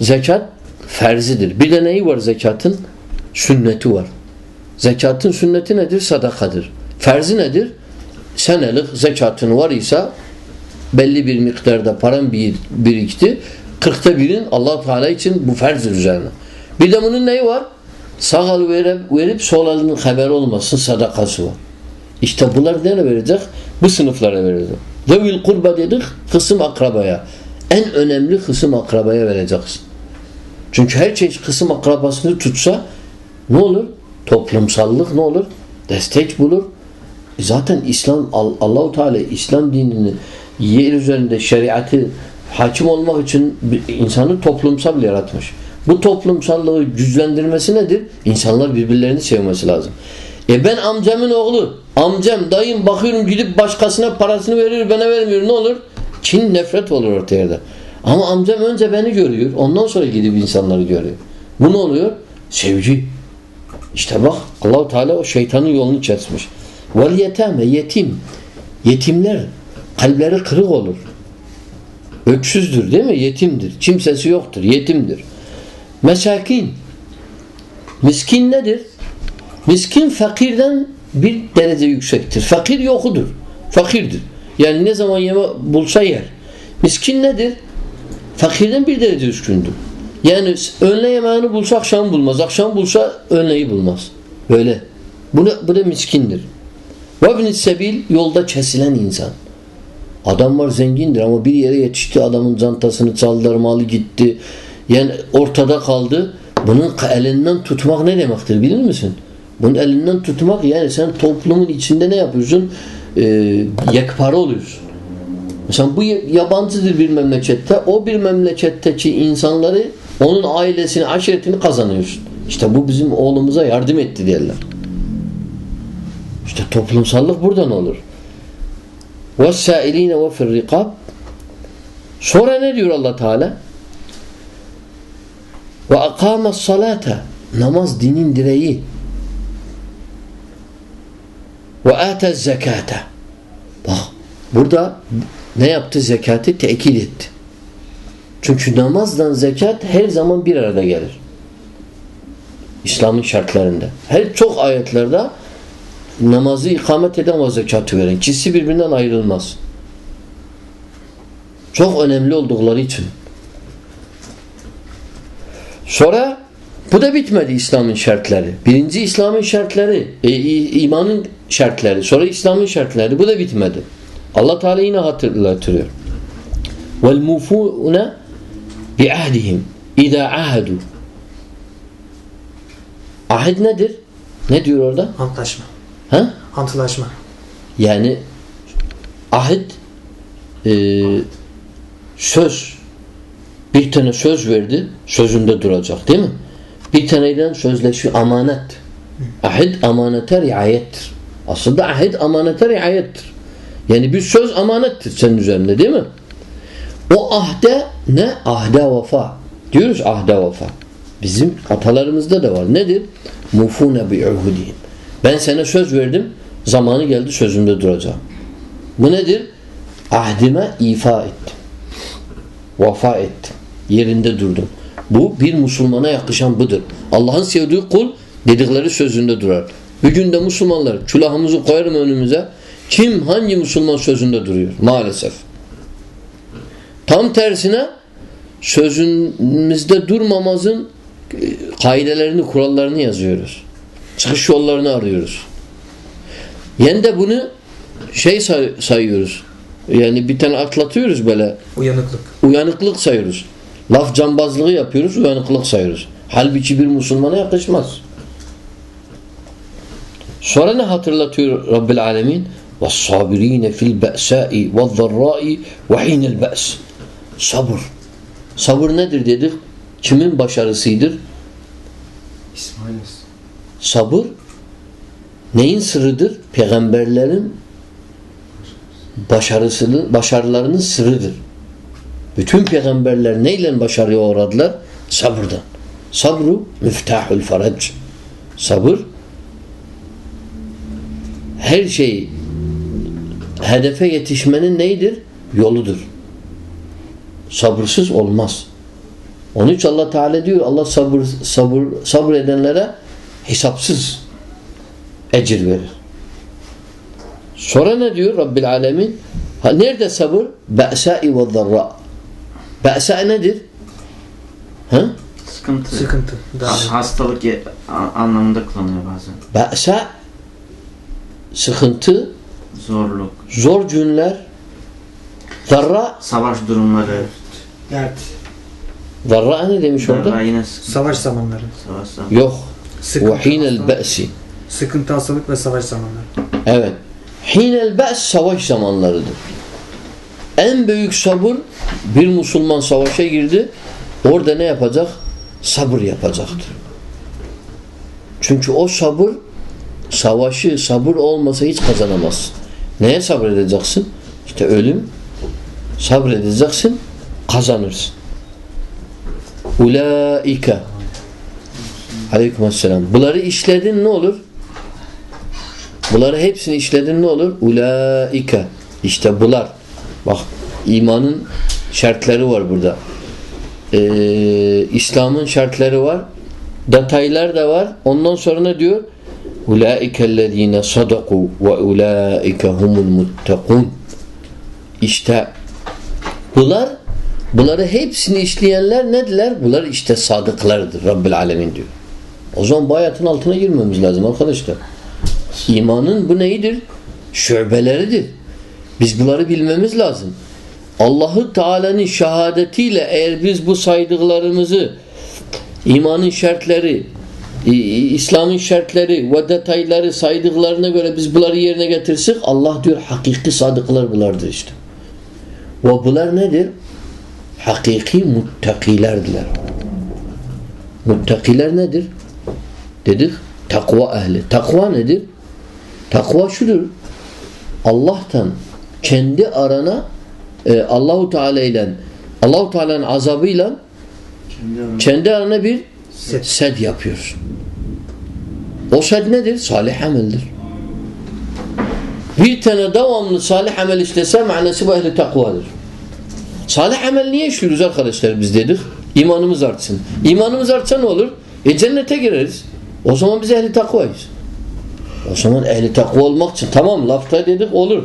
Zekat ferzidir. Bir de neyi var zekatın? Sünneti var. Zekatın sünneti nedir? Sadakadır. Ferzi nedir? Senelik zekatın var ise belli bir miktarda paran bir, birikti. Kırkta birin allah Teala için bu ferzdir üzerine. Bir de bunun neyi var? Sağ el verip, verip sol elinin haberi olmasın sadakası var. İşte bunlar nereye verecek? Bu sınıflara verecek. Zevil kurba dedik kısım akrabaya. En önemli kısım akrabaya vereceksin. Çünkü her şey kısım akrabasını tutsa ne olur? Toplumsallık ne olur? Destek bulur. E zaten İslam Allahu Teala İslam dinini yer üzerinde şeriatı hakim olmak için insanı toplumsal yaratmış. Bu toplumsallığı güçlendirmesi nedir? İnsanlar birbirlerini sevmesi lazım. E ben amcamın oğlu, amcam, dayım bakıyorum gidip başkasına parasını veriyor bana vermiyor ne olur? Kin nefret olur ortaya da. Ama amcam önce beni görüyor. Ondan sonra gidip insanları görüyor. Bu ne oluyor? Sevgi. İşte bak Allahu Teala o şeytanın yolunu kesmiş. Vel yetame yetim. Yetimler kalpleri kırık olur. Öksüzdür değil mi? Yetimdir. Kimsesi yoktur. Yetimdir. Mesakin. Miskin nedir? Miskin fakirden bir derece yüksektir. Fakir yokudur. Fakirdir. Yani ne zaman yeme bulsa yer. Miskin nedir? Fakirden bir derece üstündür. Yani önle yemeğini bulsa akşam bulmaz. Akşam bulsa önleyi bulmaz. Böyle. Bu bu da miskindir. Ve sebil yolda kesilen insan. Adam var zengindir ama bir yere yetişti adamın cantasını çaldılar malı gitti. Yani ortada kaldı. Bunun elinden tutmak ne demektir bilir misin? Bunun elinden tutmak yani sen toplumun içinde ne yapıyorsun? Ee, yekpare oluyorsun. Mesela bu yabancıdır bir memlekette. O bir memleketteki insanları onun ailesini, aşiretini kazanıyorsun. İşte bu bizim oğlumuza yardım etti derler. İşte toplumsallık buradan olur. وَالسَّائِلِينَ وَفِي الرِّقَابِ Sonra ne diyor allah Teala? وَاَقَامَ الصَّلَاةَ Namaz dinin direği. Ve ate zekate. Bak burada ne yaptı? Zekatı tekil etti. Çünkü namazla zekat her zaman bir arada gelir. İslam'ın şartlarında. Her çok ayetlerde namazı ikamet eden ve zekatı veren. İkisi birbirinden ayrılmaz. Çok önemli oldukları için. Sonra bu da bitmedi İslam'ın şartları. Birinci İslam'ın şartları, e, imanın şartları, sonra İslam'ın şartları. Bu da bitmedi. Allah Teala yine hatırlatıyor. Vel mufuna bi ahdihim iza ahadu. Ahd nedir? Ne diyor orada? Antlaşma. Ha? Antlaşma. Yani ahit e, söz bir tane söz verdi sözünde duracak değil mi? Bir taneyle sözleşiyor amanet. Ahit amanete riayettir. Aslında ahit amanete riayettir. Yani bir söz amanettir senin üzerinde değil mi? O ahde ne? Ahde vefa. Diyoruz ahde vefa. Bizim atalarımızda da var. Nedir? Mufune bi'uhudihim. Ben sana söz verdim. Zamanı geldi sözümde duracağım. Bu nedir? Ahdime ifa ettim. Vafa ettim. Yerinde durdum. Bu bir Müslümana yakışan budur. Allah'ın sevdiği kul dedikleri sözünde durar. Bugün de Müslümanlar külahımızı koyarım önümüze. Kim hangi Müslüman sözünde duruyor? Maalesef. Tam tersine sözümüzde durmamazın e, kaidelerini, kurallarını yazıyoruz. Çıkış yollarını arıyoruz. Yani de bunu şey say sayıyoruz. Yani bir tane atlatıyoruz böyle. Uyanıklık. Uyanıklık sayıyoruz. Laf cambazlığı yapıyoruz, uyanıklık sayıyoruz. Halbuki bir Müslümana yakışmaz. Sonra ne hatırlatıyor Rabbil Alemin? وَالصَّابِر۪ينَ فِي الْبَأْسَاءِ وَالضَّرَّاءِ وَح۪ينَ الْبَأْسِ Sabır. Sabır nedir dedik? Kimin başarısıdır? İsmail Sabır neyin sırrıdır? Peygamberlerin başarısının, başarılarının sırrıdır. Bütün peygamberler neyle başarıya uğradılar? Sabırdan. Sabru müftahul farac. Sabır her şey hedefe yetişmenin neydir? Yoludur. Sabırsız olmaz. Onun için Allah Teala diyor Allah sabır sabır sabır edenlere hesapsız ecir verir. Sonra ne diyor Rabbil Alemin? Ha, nerede sabır? Be'sâ'i ve zarra. Be'sâ nedir? Ha? Sıkıntı. Sıkıntı. Ha- Hastalık anlamında kullanıyor bazen. Be'sâ sıkıntı, Zorluk, zor günler, zarra, savaş durumları. Evet. zarra ne demiş Daha orada? yine sıkıntı. Savaş zamanları. Savaş zamanı. Yok. Sıkıntı, Ve hinel hastalık, be'si. sıkıntı, hastalık ve savaş zamanları. Evet. Hinel be's savaş zamanlarıdır. En büyük sabır bir Müslüman savaşa girdi. Orada ne yapacak? Sabır yapacaktır. Çünkü o sabır savaşı sabır olmasa hiç kazanamazsın. Neye sabredeceksin? İşte ölüm. Sabredeceksin, kazanırsın. Ulaika Aleykümselam. Bunları işledin ne olur? Bunları hepsini işledin ne olur? Ulaika. İşte bular. Bak imanın şartları var burada. Ee, İslam'ın şartları var. Detaylar da var. Ondan sonra ne diyor? Ulaikellezine sadaku ve ulaike humul muttakun. İşte bunlar bunları hepsini işleyenler nediler? Bunlar işte sadıklardır Rabbil Alemin diyor. O zaman bu hayatın altına girmemiz lazım arkadaşlar. İmanın bu neyidir? Şöbeleridir. Biz bunları bilmemiz lazım. Allahu Teala'nın şehadetiyle eğer biz bu saydıklarımızı imanın şartları İslam'ın şartları ve detayları saydıklarına göre biz bunları yerine getirsek Allah diyor hakiki sadıklar bunlardır işte. Ve bunlar nedir? Hakiki muttakilerdiler. Muttakiler nedir? Dedik takva ehli. Takva nedir? Takva şudur. Allah'tan kendi arana e, Allahu Teala ile Allahu Teala'nın azabıyla kendi arana bir Set. sed yapıyorsun. O sed nedir? Salih ameldir. Bir tane devamlı salih amel işlese manası bu ehli takvadır. Salih amel niye işliyoruz arkadaşlar biz dedik? İmanımız artsın. İmanımız artsa ne olur? E cennete gireriz. O zaman biz ehli takvayız. O zaman ehli takva olmak için tamam lafta dedik olur.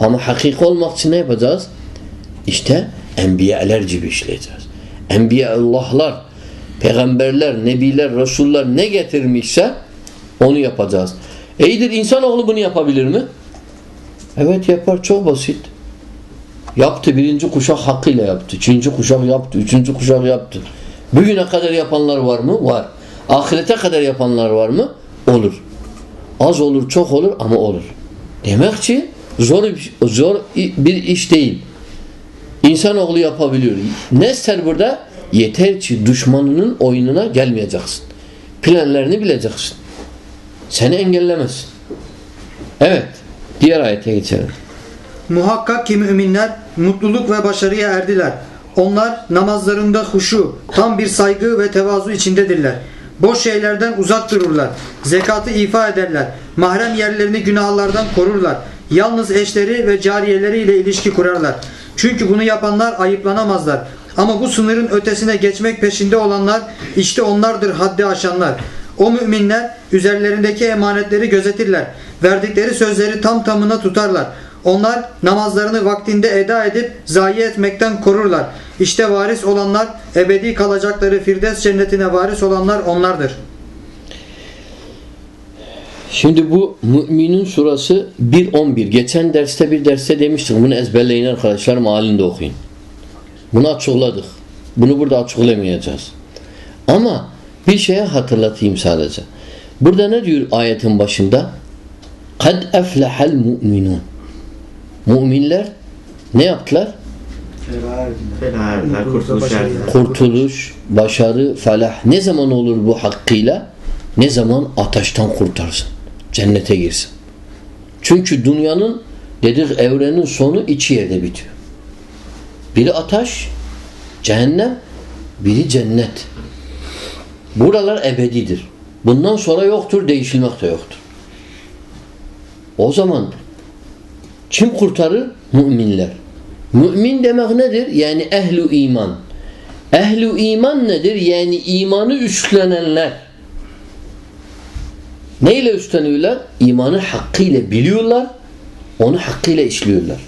Ama hakiki olmak için ne yapacağız? İşte enbiyalar gibi işleyeceğiz. Enbiyaullahlar, peygamberler, nebiler, resuller ne getirmişse onu yapacağız. İyidir insanoğlu bunu yapabilir mi? Evet yapar çok basit. Yaptı birinci kuşak hakkıyla yaptı. İkinci kuşak yaptı. Üçüncü kuşak yaptı. Bugüne kadar yapanlar var mı? Var. Ahirete kadar yapanlar var mı? Olur. Az olur çok olur ama olur. Demek ki zor, zor bir iş değil. İnsanoğlu yapabiliyor. Ne ister burada? Yeter ki düşmanının oyununa gelmeyeceksin. Planlarını bileceksin. Seni engellemezsin. Evet. Diğer ayete geçelim. Muhakkak ki müminler mutluluk ve başarıya erdiler. Onlar namazlarında huşu, tam bir saygı ve tevazu içindedirler. Boş şeylerden uzak dururlar. Zekatı ifa ederler. Mahrem yerlerini günahlardan korurlar. Yalnız eşleri ve cariyeleriyle ilişki kurarlar. Çünkü bunu yapanlar ayıplanamazlar. Ama bu sınırın ötesine geçmek peşinde olanlar işte onlardır haddi aşanlar. O müminler üzerlerindeki emanetleri gözetirler. Verdikleri sözleri tam tamına tutarlar. Onlar namazlarını vaktinde eda edip zayi etmekten korurlar. İşte varis olanlar, ebedi kalacakları Firdevs cennetine varis olanlar onlardır. Şimdi bu Müminun surası 1.11. Geçen derste bir derste demiştik. Bunu ezberleyin arkadaşlar halinde okuyun. Bunu açıkladık. Bunu burada açıklamayacağız. Ama bir şeye hatırlatayım sadece. Burada ne diyor ayetin başında? Kad eflehal mu'minun. Müminler ne yaptılar? Kurtuluş erdiler. Kurtuluş, başarı, felah. Ne zaman olur bu hakkıyla? Ne zaman ateşten kurtarsın. Cennete girsin. Çünkü dünyanın dedik evrenin sonu iki yerde bitiyor. Biri ateş, cehennem, biri cennet. Buralar ebedidir. Bundan sonra yoktur, değişilmek de yoktur. O zaman kim kurtarır? Müminler. Mümin demek nedir? Yani ehlu iman. Ehlu iman nedir? Yani imanı üstlenenler. Neyle üstleniyorlar? İmanı hakkıyla biliyorlar, onu hakkıyla işliyorlar.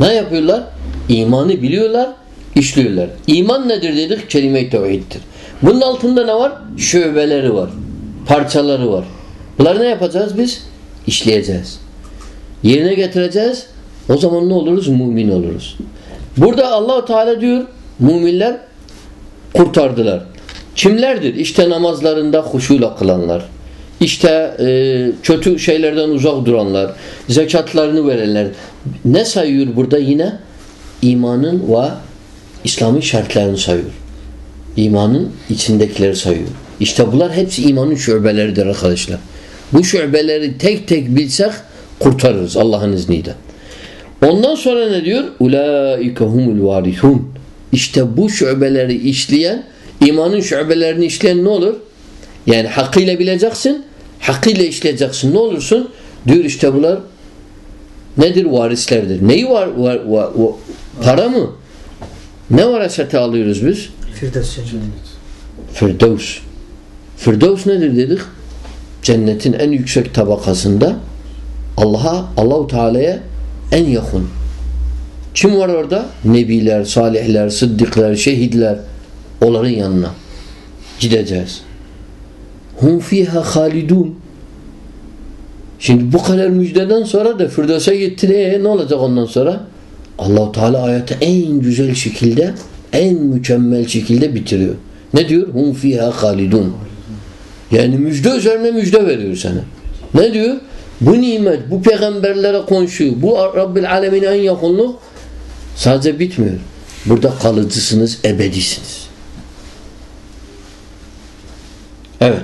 Ne yapıyorlar? İmanı biliyorlar, işliyorlar. İman nedir dedik? Kelime-i tevhiddir. Bunun altında ne var? Şöbeleri var, parçaları var. Bunları ne yapacağız biz? İşleyeceğiz. Yerine getireceğiz. O zaman ne oluruz? Mümin oluruz. Burada Allahu Teala diyor müminler kurtardılar. Kimlerdir? İşte namazlarında huşuyla kılanlar. İşte e, kötü şeylerden uzak duranlar. Zekatlarını verenler. Ne sayıyor burada yine? İmanın ve İslam'ın şartlarını sayıyor. İmanın içindekileri sayıyor. İşte bunlar hepsi imanın şubeleridir arkadaşlar. Bu şubeleri tek tek bilsek kurtarırız Allah'ın izniyle. Ondan sonra ne diyor? Ulaike humul. İşte bu şubeleri işleyen, imanın şubelerini işleyen ne olur? Yani hakkıyla bileceksin, hakkıyla işleyeceksin. Ne olursun? Diyor işte bunlar nedir? Varislerdir. Neyi var? var, var, var para mı? Ne varasete alıyoruz biz? Firdevs. Firdevs. Firdevs nedir dedik? Cennetin en yüksek tabakasında Allah'a, Allahu Teala'ya en yakın. Kim var orada? Nebiler, salihler, sıddıklar, şehitler. Onların yanına gideceğiz. Hum fiha halidun. Şimdi bu kadar müjdeden sonra da Firdevs'e gitti. E, ne olacak ondan sonra? Allahu Teala ayeti en güzel şekilde, en mükemmel şekilde bitiriyor. Ne diyor? Hum fiha halidun. Yani müjde üzerine müjde veriyor sana. Ne diyor? Bu nimet, bu peygamberlere konşu, bu Rabbil Alemin'e en yakınlık sadece bitmiyor. Burada kalıcısınız, ebedisiniz. Evet.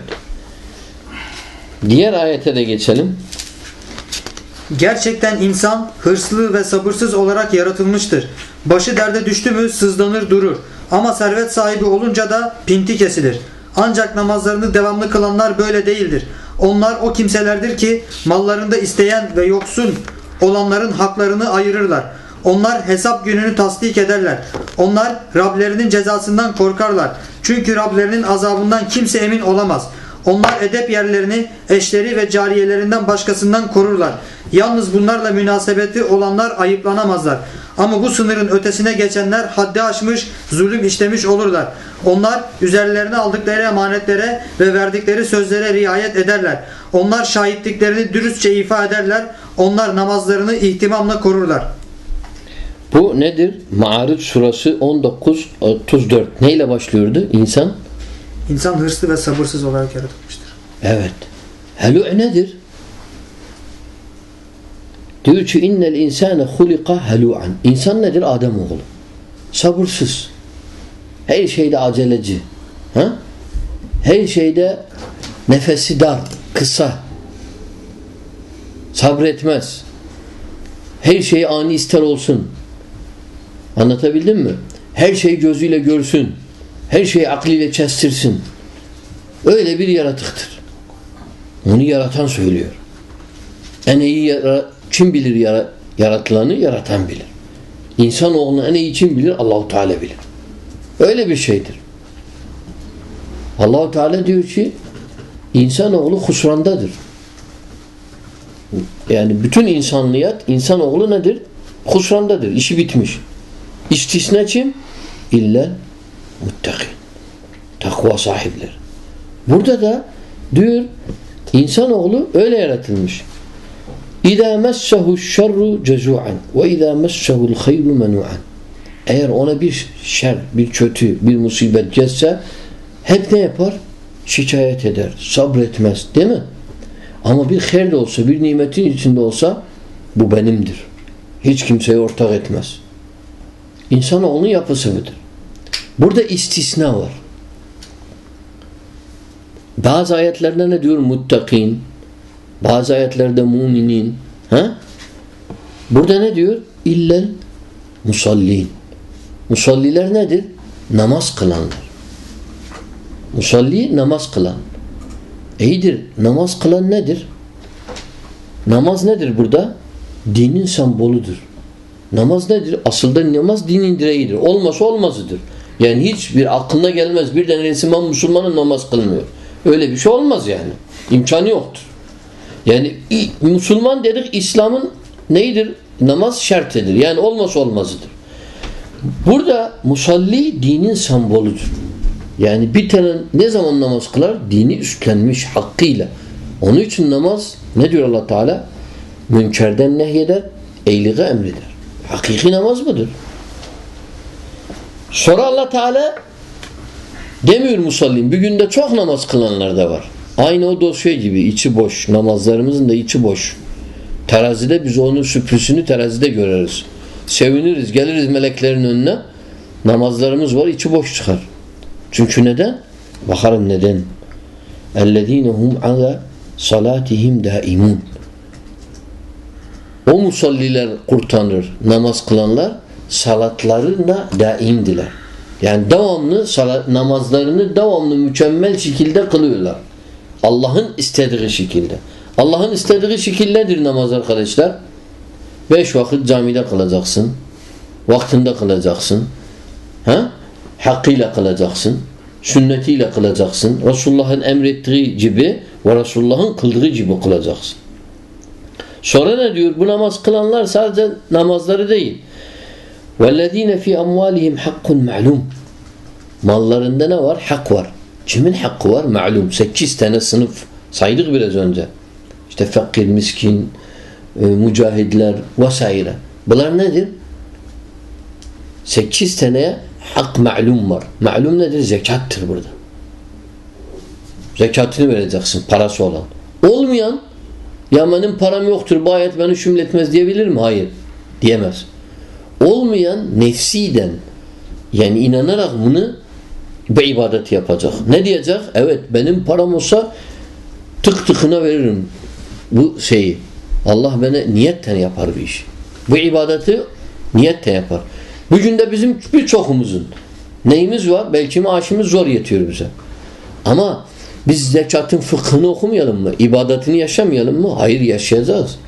Diğer ayete de geçelim. Gerçekten insan hırslı ve sabırsız olarak yaratılmıştır. Başı derde düştü mü sızlanır durur. Ama servet sahibi olunca da pinti kesilir. Ancak namazlarını devamlı kılanlar böyle değildir. Onlar o kimselerdir ki mallarında isteyen ve yoksun olanların haklarını ayırırlar. Onlar hesap gününü tasdik ederler. Onlar Rablerinin cezasından korkarlar. Çünkü Rablerinin azabından kimse emin olamaz. Onlar edep yerlerini eşleri ve cariyelerinden başkasından korurlar. Yalnız bunlarla münasebeti olanlar ayıplanamazlar. Ama bu sınırın ötesine geçenler haddi aşmış, zulüm işlemiş olurlar. Onlar üzerlerine aldıkları emanetlere ve verdikleri sözlere riayet ederler. Onlar şahitliklerini dürüstçe ifa ederler. Onlar namazlarını ihtimamla korurlar. Bu nedir? Ma'arif surası 19 34. Neyle başlıyordu? İnsan İnsan hırslı ve sabırsız olarak yaratılmıştır. Evet. Helu nedir? Diyor ki innel insane hulika helu'an. İnsan nedir? Adem oğlu. Sabırsız. Her şeyde aceleci. Ha? Her şeyde nefesi dar, kısa. Sabretmez. Her şey ani ister olsun. Anlatabildim mi? Her şeyi gözüyle görsün. Her şeyi aklıyla kestirsin. Öyle bir yaratıktır. Onu yaratan söylüyor. En iyi yara kim bilir yara yaratılanı? Yaratan bilir. İnsanoğlunu en iyi kim bilir? Allahu Teala bilir. Öyle bir şeydir. Allahu Teala diyor ki insanoğlu husrandadır. Yani bütün insanlıyat, insanoğlu nedir? Husrandadır. İşi bitmiş. İstisna kim? İlla muttaki. Takva sahipleri. Burada da diyor insanoğlu öyle yaratılmış. İza messehu şerru cezu'an ve iza messehu'l hayru menu'an. Eğer ona bir şer, bir kötü, bir musibet gelse hep ne yapar? Şikayet eder, sabretmez değil mi? Ama bir hayır de olsa, bir nimetin içinde olsa bu benimdir. Hiç kimseye ortak etmez. İnsanoğlunun yapısı budur. Burada istisna var. Bazı ayetlerde ne diyor? Muttakin. Bazı ayetlerde muminin. Ha? Burada ne diyor? İllel musallin. Musalliler nedir? Namaz kılanlar. Musalli namaz kılan. İyidir. Namaz kılan nedir? Namaz nedir burada? Dinin semboludur. Namaz nedir? Asılda namaz dinin direğidir. Olmasa olmazıdır. Yani hiçbir aklına gelmez. Bir tane Müslüman Müslümanın namaz kılmıyor. Öyle bir şey olmaz yani. İmkanı yoktur. Yani Müslüman dedik İslam'ın neydir? Namaz şertidir. Yani olmasa olmazıdır. Burada musalli dinin semboludur. Yani bir tane ne zaman namaz kılar? Dini üstlenmiş hakkıyla. Onun için namaz ne diyor allah Teala? Münkerden nehyeder, iyiliğe emreder. Hakiki namaz budur. Sonra allah Teala demiyor musallim. Bir günde çok namaz kılanlar da var. Aynı o dosya gibi içi boş. Namazlarımızın da içi boş. Terazide biz onun süprüsünü terazide görürüz. Seviniriz, geliriz meleklerin önüne. Namazlarımız var, içi boş çıkar. Çünkü neden? Bakarım neden? اَلَّذ۪ينَ هُمْ عَلَى salatihim daimun. o musalliler kurtanır, namaz kılanlar salatlarına daimdiler. Yani devamlı salat, namazlarını devamlı mükemmel şekilde kılıyorlar. Allah'ın istediği şekilde. Allah'ın istediği şekil nedir namaz arkadaşlar? Beş vakit camide kılacaksın. Vaktinde kılacaksın. Ha? Hakkıyla kılacaksın. Sünnetiyle kılacaksın. Resulullah'ın emrettiği gibi ve Resulullah'ın kıldığı gibi kılacaksın. Sonra ne diyor? Bu namaz kılanlar sadece namazları değil. وَالَّذ۪ينَ فِي اَمْوَالِهِمْ حَقٌّ مَعْلُومٌ Mallarında ne var? Hak var. Kimin hakkı var? Malum. Sekiz tane sınıf saydık biraz önce. İşte fakir, miskin, e, mücahidler vs. Bunlar nedir? Sekiz tane hak malum var. Malum nedir? Zekattır burada. Zekatını vereceksin parası olan. Olmayan ya benim param yoktur bu ayet beni şümletmez diyebilir mi? Hayır. Diyemez. Olmayan nefsiden yani inanarak bunu bir ibadet yapacak. Ne diyecek? Evet benim param olsa tık tıkına veririm bu şeyi. Allah bana niyetten yapar bir iş. Bu ibadeti niyetten yapar. Bugün de bizim birçokumuzun neyimiz var? Belki maaşımız zor yetiyor bize. Ama biz zekatın fıkhını okumayalım mı? İbadetini yaşamayalım mı? Hayır yaşayacağız.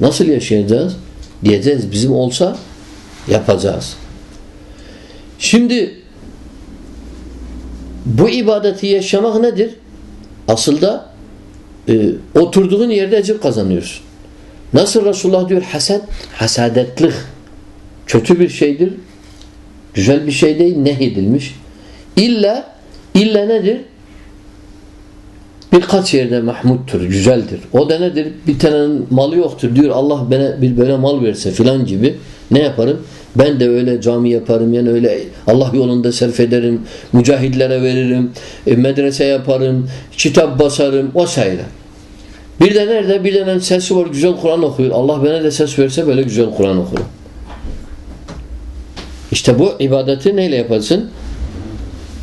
Nasıl yaşayacağız? Diyeceğiz bizim olsa yapacağız. Şimdi bu ibadeti yaşamak nedir? Asıl da e, oturduğun yerde ecir kazanıyorsun. Nasıl Resulullah diyor haset, hasadetlik kötü bir şeydir. Güzel bir şey değil, nehyedilmiş. İlla, illa nedir? Birkaç yerde mahmuttur, güzeldir. O da nedir? Bir tane malı yoktur diyor Allah bana bir böyle mal verse filan gibi ne yaparım? Ben de öyle cami yaparım yani öyle Allah yolunda sarf ederim, mücahidlere veririm, e, medrese yaparım, kitap basarım vs. Bir de nerede? Bir tane sesi var güzel Kur'an okuyor. Allah bana da ses verse böyle güzel Kur'an okurum. İşte bu ibadeti neyle yaparsın?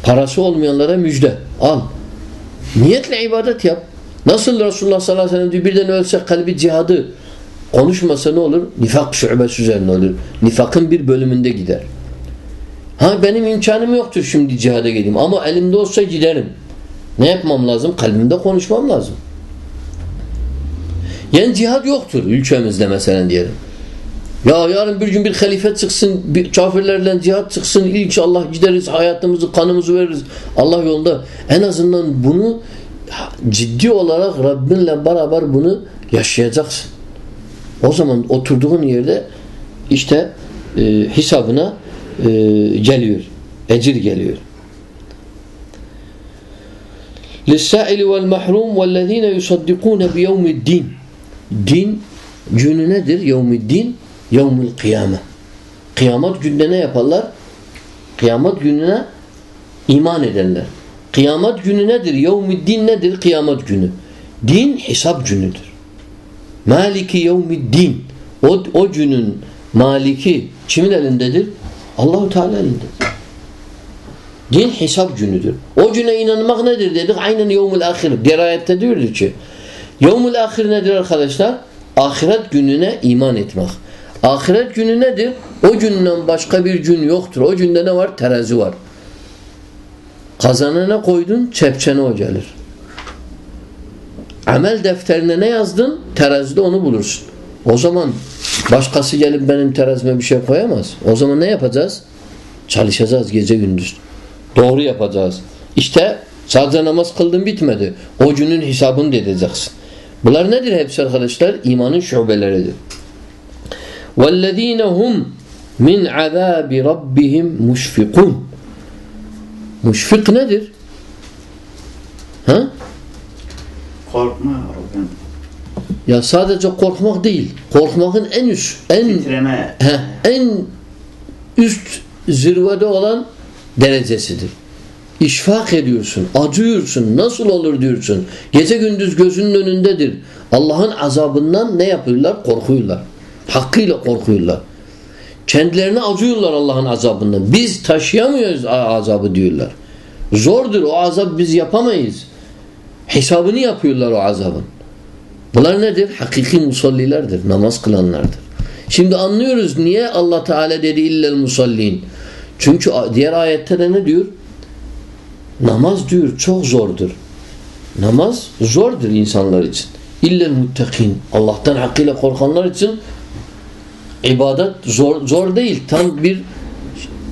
Parası olmayanlara müjde. Al. Niyetle ibadet yap. Nasıl Resulullah sallallahu aleyhi ve sellem diyor birden ölse kalbi cihadı konuşmasa ne olur? Nifak şubesi üzerine olur. Nifakın bir bölümünde gider. Ha benim imkanım yoktur şimdi cihada gideyim ama elimde olsa giderim. Ne yapmam lazım? Kalbimde konuşmam lazım. Yani cihad yoktur ülkemizde mesela diyelim. Ya yarın bir gün bir halife çıksın, bir kafirlerle cihat çıksın, inşallah gideriz, hayatımızı, kanımızı veririz Allah yolunda. En azından bunu ciddi olarak Rabbinle beraber bunu yaşayacaksın. O zaman oturduğun yerde işte e, hesabına e, geliyor. Ecir geliyor. لِلسَّائِلِ وَالْمَحْرُومِ وَالَّذ۪ينَ يُصَدِّقُونَ بِيَوْمِ الدِّينِ Din günü nedir? Yevmiddin Yevmül kıyame. Kıyamet günde ne yaparlar? Kıyamet gününe iman ederler. Kıyamet günü nedir? Yevmiddin nedir? Kıyamet günü. Din hesap günüdür. Maliki yevmiddin. O, o günün maliki kimin elindedir? Allahu Teala elindedir. Din hesap günüdür. O güne inanmak nedir dedik? Aynen yevmul ahir. Diğer ayette diyordu ki yevmul ahir nedir arkadaşlar? Ahiret gününe iman etmek. Ahiret günü nedir? O günden başka bir gün yoktur. O günde ne var? Terazi var. Kazanana koydun, çepçene o gelir. Amel defterine ne yazdın? Terazide onu bulursun. O zaman başkası gelip benim terazime bir şey koyamaz. O zaman ne yapacağız? Çalışacağız gece gündüz. Doğru yapacağız. İşte sadece namaz kıldın bitmedi. O günün hesabını da edeceksin. Bunlar nedir hepsi arkadaşlar? İmanın şubeleridir. وَالَّذ۪ينَ هُمْ min azabi rabbihim muşfikun. Muşfik nedir? Ha? Korkma Rabbim. Ya sadece korkmak değil. Korkmakın en üst, en Titreme. he, en üst zirvede olan derecesidir. İşfak ediyorsun, acıyorsun, nasıl olur diyorsun. Gece gündüz gözünün önündedir. Allah'ın azabından ne yapıyorlar? Korkuyorlar. Hakkıyla korkuyorlar. Kendilerine acıyorlar Allah'ın azabından. Biz taşıyamıyoruz azabı diyorlar. Zordur o azap biz yapamayız. Hesabını yapıyorlar o azabın. Bunlar nedir? Hakiki musallilerdir. Namaz kılanlardır. Şimdi anlıyoruz niye Allah Teala dedi illel musallin. Çünkü diğer ayette de ne diyor? Namaz diyor çok zordur. Namaz zordur insanlar için. İllel muttakin. Allah'tan hakkıyla korkanlar için ibadet zor zor değil. Tam bir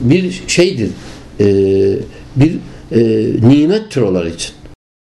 bir şeydir. Ee, bir e, nimettir onlar için.